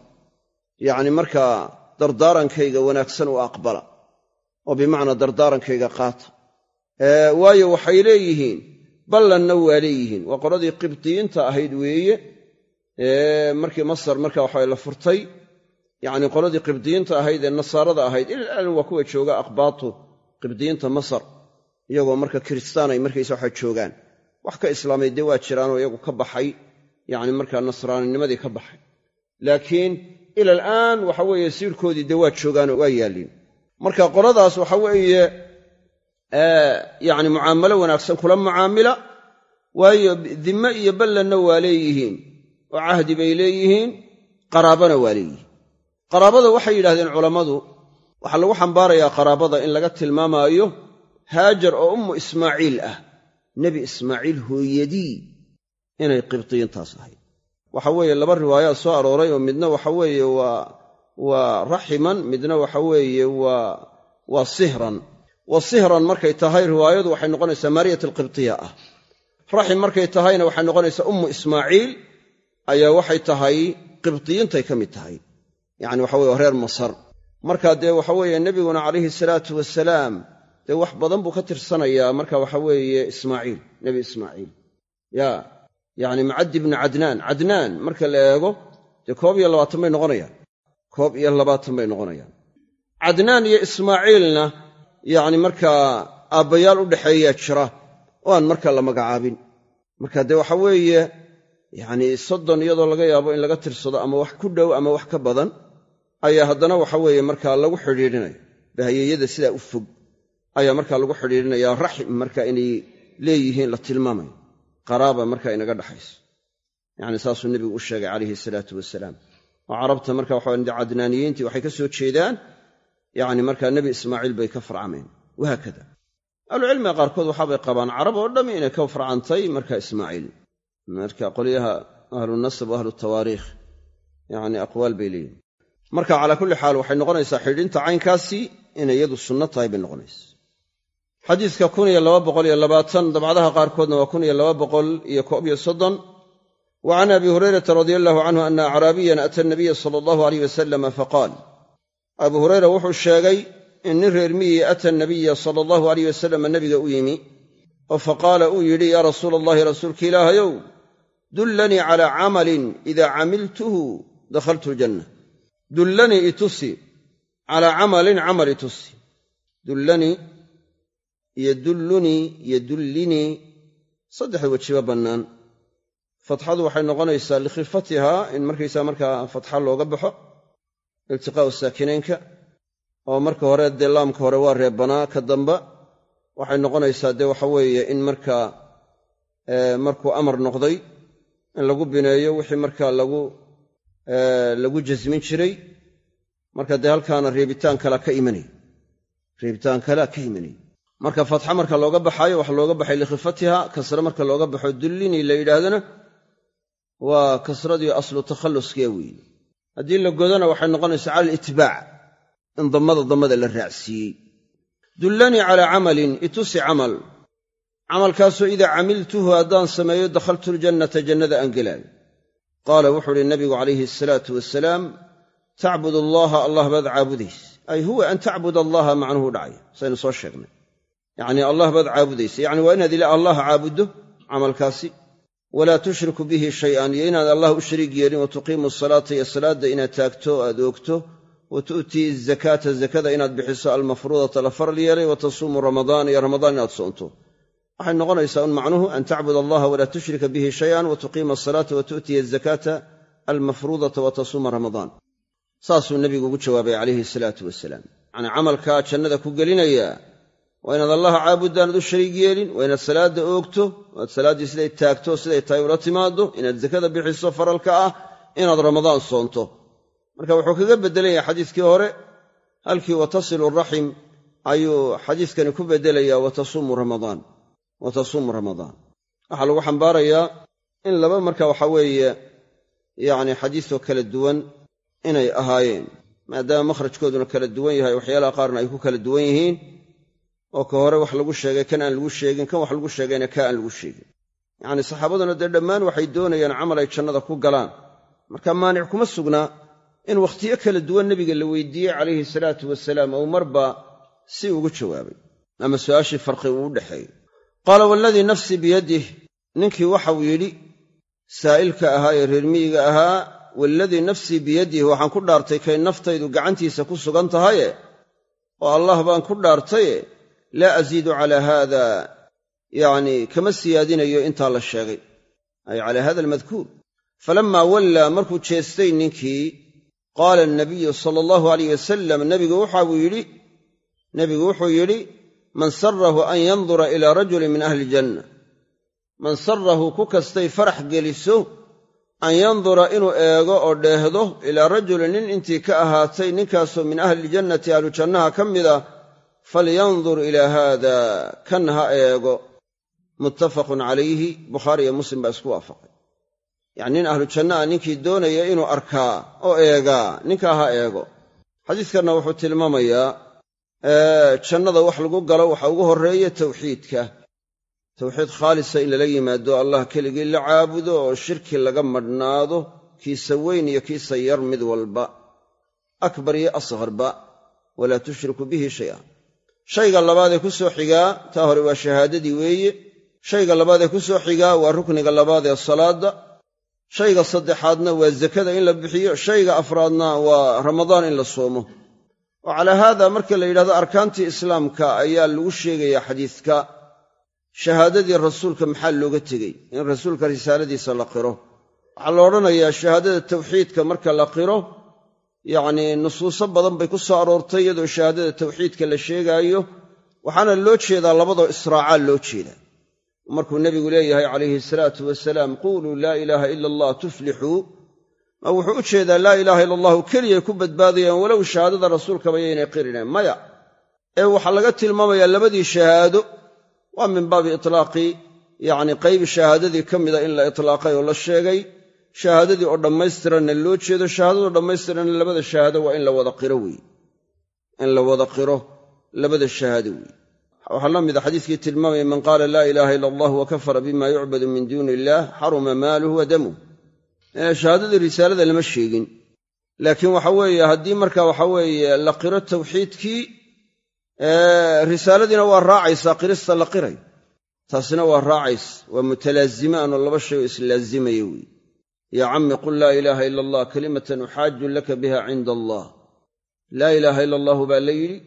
A: yacni markaa dardaarankayga wanaagsan u aqbala oo bimacnaa dardaarankayga qaata. Waayo waxay leeyihiin ballanna waa leeyihiin. Waa qoladii qibdiyiinta ahayd weeye. Markii masar marka waxa la furtay yacni qoladii qibdiyiinta ahayd ee nasaarada ahayd ilaalin waa kuwa jooga aqbaatu qibdiyiinta masar iyagoo marka kiristaan ay markaysa waxa joogaan wax ka islaamay dee waa jiraanoo iyagu ka baxay yacni markaa nasraaninimadii ka baxay. Laakiin ila alaan waxa weeye siirkoodii dee waa joogaanoo waa yaalliin marka qoladaas waxa weeye yacni mucaamalo wanaagsan kula mucaamila waayo dimme iyo ballanna waa leeyihiin oo cahdi bay leeyihiin qaraabana waa leeyihiin. Qaraabada waxay yidhahdeen culammadu waxaa lagu xambaarayaa qaraabada in laga tilmaamaayo haajar oo ummu ismaaciil ah. Nebi ismaaciil hooyadii inay qibdiyiintaas ahayd. Waxa weeye laba riwaayaad soo arooray oo midna waxa weeye waa waa raximan midna waxa weeye waa waa sihran. Wa sihran markay tahay riwaayadu waxay noqonaysaa maariyat alqibtiya ah. Raxim markay tahayna waxay noqonaysaa ummu ismaaciil ayaa waxay tahay qibdiyiintay ka mid tahay. Yacni waxa weye reer masar marka dee waxa weeye nebiguna calayhi salaatu wasalaam dee wax badan buu ka tirsanayaa. Marka waxa weeye ismaaciil nebi ismaaciil. Ya yacni macaddi bnu cadnaan. Cadnaan marka la eego dee koob iyo labaatan bay noqonayaan. Koob iyo labaatan bay noqonayaan. Cadnaan iyo ismaaciilna yacni markaa aabbayaal u dhexeeyaa jira oo aan markaa la magacaabin. Marka dee waxa weeye yacni soddon iyadoo laga yaabo in laga tirsado ama wax ku dhow ama wax ka badan ayaa haddana waxa weeye markaa lagu xidhiidhinaya. Bahayeeyada sidaa u fog ayaa markaa lagu xidhiidhinaya raxim marka inay leeyihiin la tilmaamayo qaraaba marka inaga dhaxayso. Yacni saasuu nebigu u sheegay calayhi salaatu wasalaam oo carabta marka waxa cadnaaniyiintii waxay ka soo jeedaan. Yacni markaa nebi ismaaciil bay ka farcameen. Wahaakada ahlucilmiga qaarkood waxaabay qabaan carab oo dhammi inay ka farcantay marka ismaaciil. Marka qolyaha ahlu tawaariikh yacni aqwaal bay leeyihiin marka calaa kulli xaal waxay noqonaysaa xidhinta caynkaasi inay iyadu sunno tahay bay noqonaysa xadiidka dabcadaha qaarkoodna waa wa can abi hurayrata radia allahu canhu ana acraabiyan ata nabiya sala allahu aleyh wasalama faqaal abu hurayra wuxuu sheegay in nin reer miyi ata nabiya sala allahu aleyh wasalama nebiga u yimi oo faqaala uu yidhi yaa rasuula allahi rasuulka ilaahayow dullanii calaa camalin idaa camiltuhu dakhaltu ljanna dullanii itusi calaa camalin camal itusi dullanii iyo dullunii iyo dullinii saddexda wejiba bannaan. Fatxadu waxay noqonaysaa likhifatiha in markaysaa markaa fatxa looga baxo iltiqaa'u saakinaynka oo marka hore dee laamka hore waa reebbanaa ka damba waxay noqonaysaa dee waxa weeye in markaa markuu amar noqday in lagu bineeyo wixii markaa lagu lagu jasmin jiray. Marka dee halkaana reebitaan kalea ka imanay reebitaan kalea ka imanay marka fatxa marka looga baxaayo waxa looga baxay likhifatiha kasre marka looga baxo dullini la yidhaahdana waa kasradii aslu takhalluskee weeye haddii la godona waxay noqonaysaa cala alitbaac in dammada dammada la raacsiiyey. Dullanii calaa camalin itusi camal. Camalkaasoo idaa camiltuhu haddaan sameeyo dakhaltu ljannata jannada aan gelaayo qaala wuxuu uhi nabigu calayhi asalaatu wasalaam tacbud allaha allah baad caabudaysa ay huwa an tacbud allaha macnuhu dhacaya saynu soo sheegnay. Yacnii allah baad caabudaysa yacni waa inaad ila allah caabuddo camalkaasi. Walaa tushriku bihi shay'an. Iyo inaad allah u shariig yeelin wa tuqiimu asalaata iyo salaadda inaad taagto aad oogto wa tu'tii azakaata zakada inaad bixiso almafruudata la faral yeelay wa tasuumu ramadaan iyo ramadaan inaad soonto waxay noqonaysaa un macnuhu an tacbud allaha walaa tushrika bihi shayan wa tuqiima asalaata wa tu'tiya azakaata almafruudata wa tasuuma ramadaan. Saasuu nebigu ugu jawaabay calayhi salaatu wasalaam. Yacnii camalkaa jannada ku gelinaya waa inaad allaha caabudda aanad u shariig yeelin waa inaad salaadda oogto waad salaaddii siday taagto siday tahay ula timaaddo inaad zakada bixiso faralka ah inaad ramadaan soonto. Marka wuxuu kaga beddelan yahay hore halkii watasilu raxim ayuu xadiiskani ku beddelayaa watasuumu ramadaan wa tasuumu ramadaan waxaa lagu xambaarayaa in laba marka waxa weeye yacni xadiisoo kala duwan inay ahaayeen maadaama makhrajkooduna kala duwan yahay waxyaalaha qaarna ay ku kala duwan yihiin oo ka hore wax lagu sheegay kan aan lagu sheegin kan wax lagu sheegayna kaa aan lagu sheegin. Yacni saxaabaduna dee dhammaan waxay doonayaan camal ay jannada ku galaan. Marka maanic kuma sugnaa in wakhtiyo kala duwan nebiga la weydiiyey calayhi salaatu wasalaam ou marba si ugu jawaabay ama su'aashii farqi uu u qaala waaladii nafsii biyadih ninkii waxau yidhi saa'ilka ahaa ee reermiyiga ahaa waaladii nafsii biyadih waxaan ku dhaartay kay naftaydu gacantiisa ku sugan tahaye oo allah baan ku dhaartaye laa asiidu calaa haada yacnii kama siyaadinayo intaa la sheegay. Ay calaa hada almadkuur. Falammaa wallaa markuu jeestay ninkii qaala anabiyu sala allahu alayh wasalam nebigu waxauu yidhi nebigu wuxuu yidhi man sarahu an yandura ilaa rajulin min ahli iljanna man sarahu ku kastay farax geliso an yandura inuu eego oo dheehdo ilaa rajulin nin intii ka ahaatay ninkaasoo min ahli iljannati ahlujannaha ka mida falyandur ilaa haada kan ha eego. Muttafaqun calayhi bukhaari iyo muslim baa isku waafaqay. Yacni nin ahlu janna ah ninkii doonaya inuu arkaa oo eegaa ninkaa ha eego. Xadiiskanna wuxuu tilmaamayaa jannada wax lagu galo waxa ugu horreeya tawxiidka. Tawxiid khaalisa in lala yimaado allah keligii la caabudo oo shirki laga madhnaado kiisa weyn iyo kiisa yar mid walba. Akbar iyo asgharba walaa tushriku bihi shay'a shayga labaadee ku soo xigaa taa hore waa shahaadadii weeye. Shayga labaadee ku soo xigaa waa rukniga labaad ee salaadda. Shayga saddexaadna waa zakada in la bixiyo. Shayga afraadna waa ramadaan in la soomo oo calaa haada marka la yidhahdo arkaantii islaamka ayaa lagu sheegayaa xadiiska shahaadadii rasuulka maxaa looga tegey in rasuulka risaaladiisa la qiro. Waxaa la odhanayaa shahaadada tawxiidka marka la qiro yacnii nusuuso badan bay ku soo aroortay iyadoo shahaadada tawxiidka la sheegaayo. Waxaana loo jeedaa labadoo israacaa loo jeedaa. Markuu nebigu leeyahay calayhi salaatu wasalaam quuluu laa ilaaha ila allah tuflixuu ma wuxuu u jeedaa laa ilaaha ila allahu keliyay ku badbaadayaan walow shahaadada rasuulkaba yaynay qirinayn maya ee waxaa laga tilmaamayaa labadii shahaado. Waa min baabi itlaaqi yacni qayb shahaadadii ka mida in la itlaaqay oo la sheegay. Shahaadadii oo dhammaystiranna loo jeedo shahaadadoo dhammaystiranna labada shahaado waa in la wada qiro weeye in la wada qiro labada shahaado weeye waxaa la mida xadiiskii tilmaamaya man qaala laa ilaaha ila allah wa kafara bima yucbadu min duuni illaah xaruma maaluhu wa damuh shahaadadii risaalada lama sheegin. Laakiin waxa weeye haddii marka waxa weeye la qiro tawxiidkii risaaladiina waa raacaysaa qirista la qiray. Taasina waa raacays waa mutalaazimaan oo laba shay islaazimaya weeye yaa cammi qul laa ilaaha ila allah kalimatan uxaaju laka biha cinda allah. Laa ilaaha ila allahu baa la yidhi.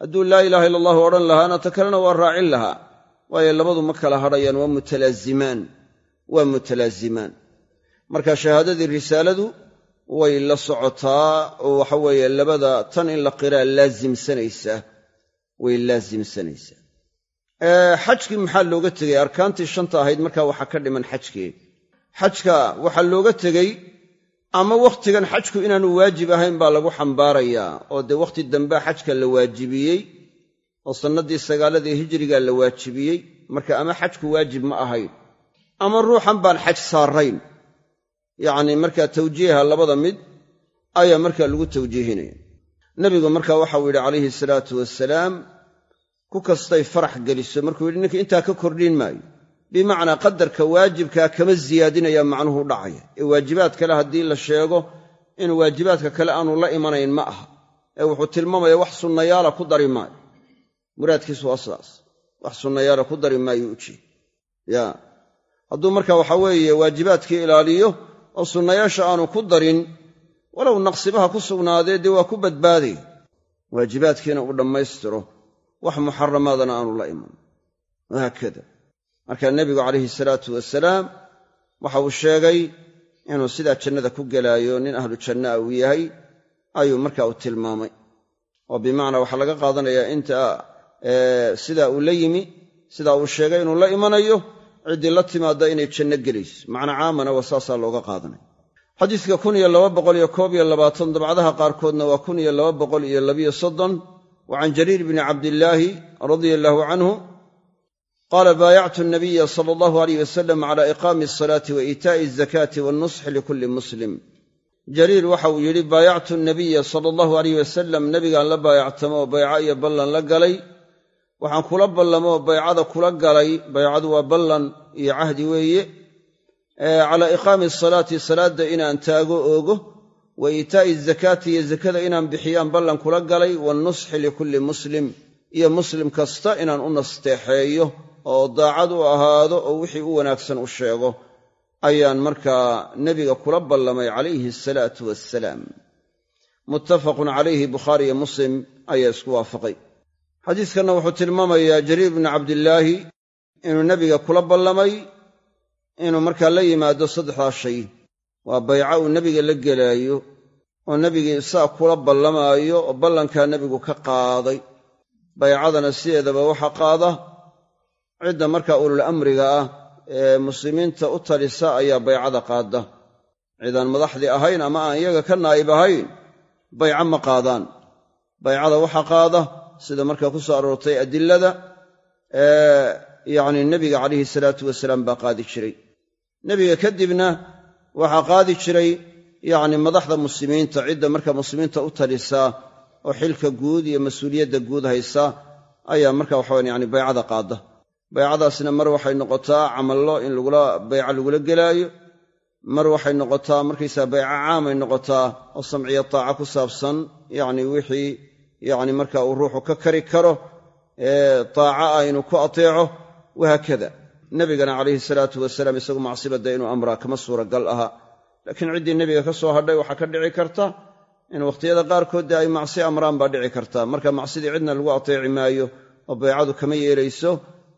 A: Hadduu laa ilaaha ila allahu odhan lahaana ta kalena waa raacin lahaa. Waayo labadu ma kala hadhayaan waa mutalaazimaan waa mutalaazimaan marka shahaadadii risaaladu way la socotaa oo waxa weeye labada tan in la qiraa laasimsanaysaa way laasimsanaysaa xajkii maxaa looga tegey? Arkaantii shanta ahayd markaa waxaa ka dhiman xajkii. Xajka waxaa looga tegey ama wakhtigan xajku inaanu waajib ahayn baa lagu xambaarayaa oo dee wakhti dambea xajka la waajibiyey oo sannadii sagaaladii hijrigaa la waajibiyey marka ama xajku waajib ma ahayn ama ruuxan baan xaj saarayn yacni markaa tawjiiha labada mid ayaa markaa lagu tawjiihinaya nebigu marka waxau yidhi calayhi salaatu wasalaam ku kastay farax geliso. Markuu yidhi ninka intaa ka kordhin maayo. Bimacnaa qadarka waajibkaa kama siyaadinaya macnuhu dhacaya. Ee waajibaad kale haddii la sheego in waajibaadka kale aanu la imanayn ma aha. Ee wuxuu tilmaamaya wax sunnayaala ku dari maayo. Muraadkiisu waa sidaas. Wax sunnayaala ku dari maayo ujeed ya. Hadduu marka waxa weeye waajibaadkii ilaaliyo oo sunnayaasha aanu ku darin walow naqsibaha ku sugnaadee dee waa ku badbaaday waajibaadkiina uu dhammaystiro wax muxaramaadana aanu la iman. Wahaakada. Marka nebigu calayhi salaatu wasalaam waxa uu sheegay inuu sidaa jannada ku gelaayo nin ahlu jannaa uu yahay ayuu marka u tilmaamay. Oo bimacnaa waxaa laga qaadanayaa inta sidaa uu la yimi sidaa uu sheegay inuu la imanayo ciddii la timaadda inay janno gelayso. Macna caamana waa saasaa looga qaadanaya xadiiska dabcadaha qaarkoodna waa wa can jariir bni cabdillaahi radia allaahu canhu qaala baayactu nabiya sala allahu alayh wasalam cala iqaami asalaati wa iitaa'i azakaati wannusxi likulli muslim. Jariir waxa uu yidhi baayactu nabiya sala allahu alayh wasalam nebigaan la baayactamo oo bayco iyo ballan la galay waxaan kula ballamoo baycada kula galay. Baycadu waa ballan iyo cahdi weeye. Calaa iqaami asalaati salaadda inaan taago oogo. Wa iitaa'i azakaati iyo zakada inaan bixiyaan ballan kula galay. Wannusxi likulli muslim. Iyo muslim kasta inaan u nasteexeeyo oo daacad u ahaado oo wixii u wanaagsan u sheego. Ayaan markaa nebiga kula ballamay calayhi asalaatu wassalaam. Muttafaqun calayhi bukhaari iyo muslim ayaa isku waafaqay xadiiskanna wuxuu tilmaamayaa jariir bni cabdillaahi inuu nebiga kula ballamay inuu markaa la yimaado saddexdaa shay. Waa bayco uu nebiga la gelaayo oo nebigii saa kula ballamaayo oo ballankaa nebigu ka qaaday. Baycadana sideedaba waxa qaada cidda markaa ulul amriga ah ee muslimiinta u talisa ayaa baycada qaada. Cidaan madaxdii ahayn ama aan iyaga ka naa'ib ahayn bayco ma qaadaan. Baycada waxa qaada sida markaa ku soo aroortay adilada yacni nebiga calayhi salaatu wasalaam baa qaadi jiray. Nebiga kadibna waxaa qaadi jiray yacni madaxda muslimiinta cidda marka muslimiinta u talisaa oo xilka guud iyo mas'uuliyadda guud haysa ayaa marka waxawan yani baycada qaada. Baycadaasna mar waxay noqotaa camallo in lagula bayco lagula gelaayo. Mar waxay noqotaa markaysaa bayco caamay noqotaa oo samciyo taaca ku saabsan yacni wixii yacni marka uu ruuxu ka kari karo taaca ah inuu ku ateeco wahaakada nebigana calayhi salaatu wasalaam isagu macsibadda inuu amraa kama suuragal aha. Laakiin ciddii nebiga ka soo hadhay waxaa ka dhici karta in wakhtiyada qaarkood dee ay macsi amraan baa dhici karta. Marka macsidii cidna lagu ateeci maayo oo baycadu kama yeelayso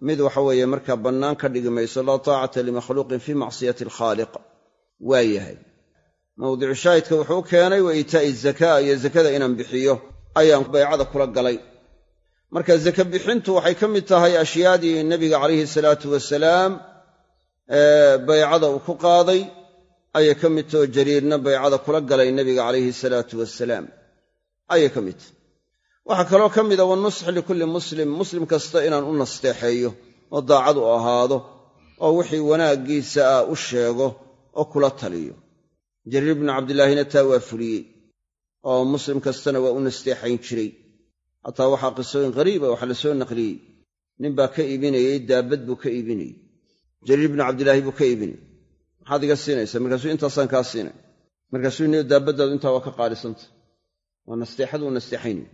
A: mid waxa weeye markaa bannaan ka dhigi mayso laa taacata limakhluuqin fii macsiyati alkhaaliq. Waa yahay. Mawdicu shaahidka wuxuu keenay wa iitaa'i zakaa iyo zakada inaan bixiyo ayaan baycada kula galay. Marka zaka bixintu waxay ka mid tahay ashyaadii nebiga calayhi salaatu wasalaam baycada uu ku qaaday ayay ka mid taho jariirna baycada kula galay nebiga calayhi salaatu wasalaam. Ayay ka mid tahy waxaa kaloo ka mida wanusxi likulli muslim muslim kasta inaan u nasteexeeyo oo daacad u ahaado oo wixii wanaaggiisa ah u sheego oo kula taliyo. Jariir bnu cabdillaahina taa waa fuliyey oo muslim kastana waa u nasteexayn jiray. Xataa waxaa qisooyin qariiba waxaa la soo naqliyey. Nin baa ka iibinayey daabad buu ka iibinayey. Jariir bnu cabdilaahi buu ka iibinayey. Maxaad iga siinaysaa? Markaasuu intaasaan kaa siinay. Markaasuu ni daabaddaadu intaa waa ka qaalisanta waa nasteexadu u nasteexaynay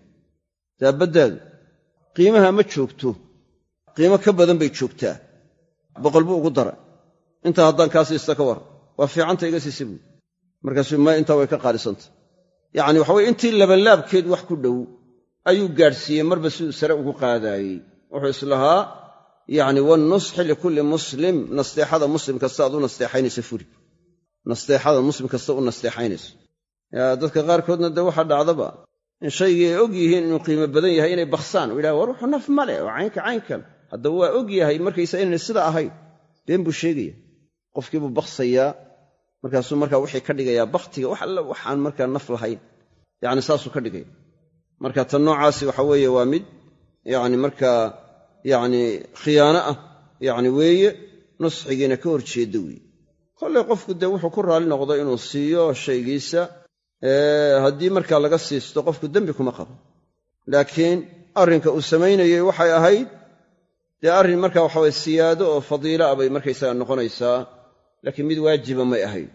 A: daabaddaadu qiimaha ma joogto. Qiimo ka badan bay joogtaa. Boqol buu ugu dara intaa haddaan kaa siista ka war waa fiicanta iga siisa buui markaasuu maya intaa way ka qaalisanta yacni waxa weye intii labanlaabkeed wax ku dhow ayuu gaadhsiiyey marba siduu sare ugu qaadaayey. Wuxuu islahaa yacni wanusxi likulli muslim nasteexada muslim kasta aad u nasteexaynayso furi. Nasteexada muslim kasta u nasteexaynayso. Dadka qaarkoodna dee waxaa dhacdaba in shaygii ay og yihiin inuu qiimo badan yahay inay baksaan oo yidhaha war wuxuu naf ma leh oo caynka caynkan haddaba waa og yahay markaysa inayna sida ahayn been buu sheegaya. Qofkiibuu baksayaa markaasuu markaa wixii ka dhigayaa bakhtiga wax alla waxaan markaa naf lahayn. Yacni saasuu ka dhigaya marka tan noocaasi waxa weeye waa mid yacni markaa yacni khiyaano ah yacni weeye nusxigiina ka hor jeedda weeye. Kollay qofku dee wuxuu ku raalli noqdo inuu siiyo shaygiisa haddii markaa laga siisto qofku dembi kuma qabo. Laakiin arrinka uu samaynayey waxay ahayd dee arrin marka waxaweye siyaado oo fadiila ah bay markaysaga noqonaysaa laakiin mid waajiba may ahayn.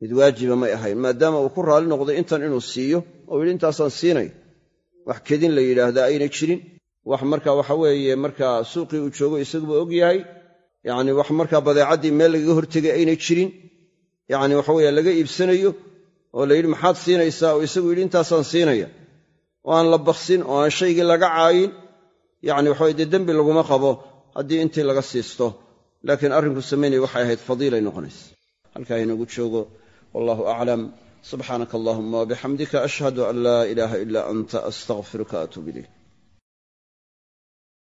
A: Mid waajiba may ahayn maadaama uu ku raalli noqday intan inuu siiyo oo yidhi intaasaan siinay. Wax kedin la yidhaahdaa aynay jirin. Wax marka waxa weeye markaa suuqii uu joogo isaguba og yahay. Yacni wax markaa badeecaddii meel lagaga hortegay aynay jirin. Yacni waxa weeye laga iibsanayo oo la yidhi maxaad siinaysaa? Oo isagu yidhi intaasaan siinaya. Oo aan la baksin oo aan shaygii laga caayin. Yacni waxaweye dee dembi laguma qabo haddii intii laga siisto laakiin arrinku samaynaya waxay ahayd fadiilay noqonaysa halkaa inagu joogo wallahu aclam subxaanaka allahuma wabixamdika ashhadu an laa ilaaha ilaa anta astaqfiruka atuub ilayk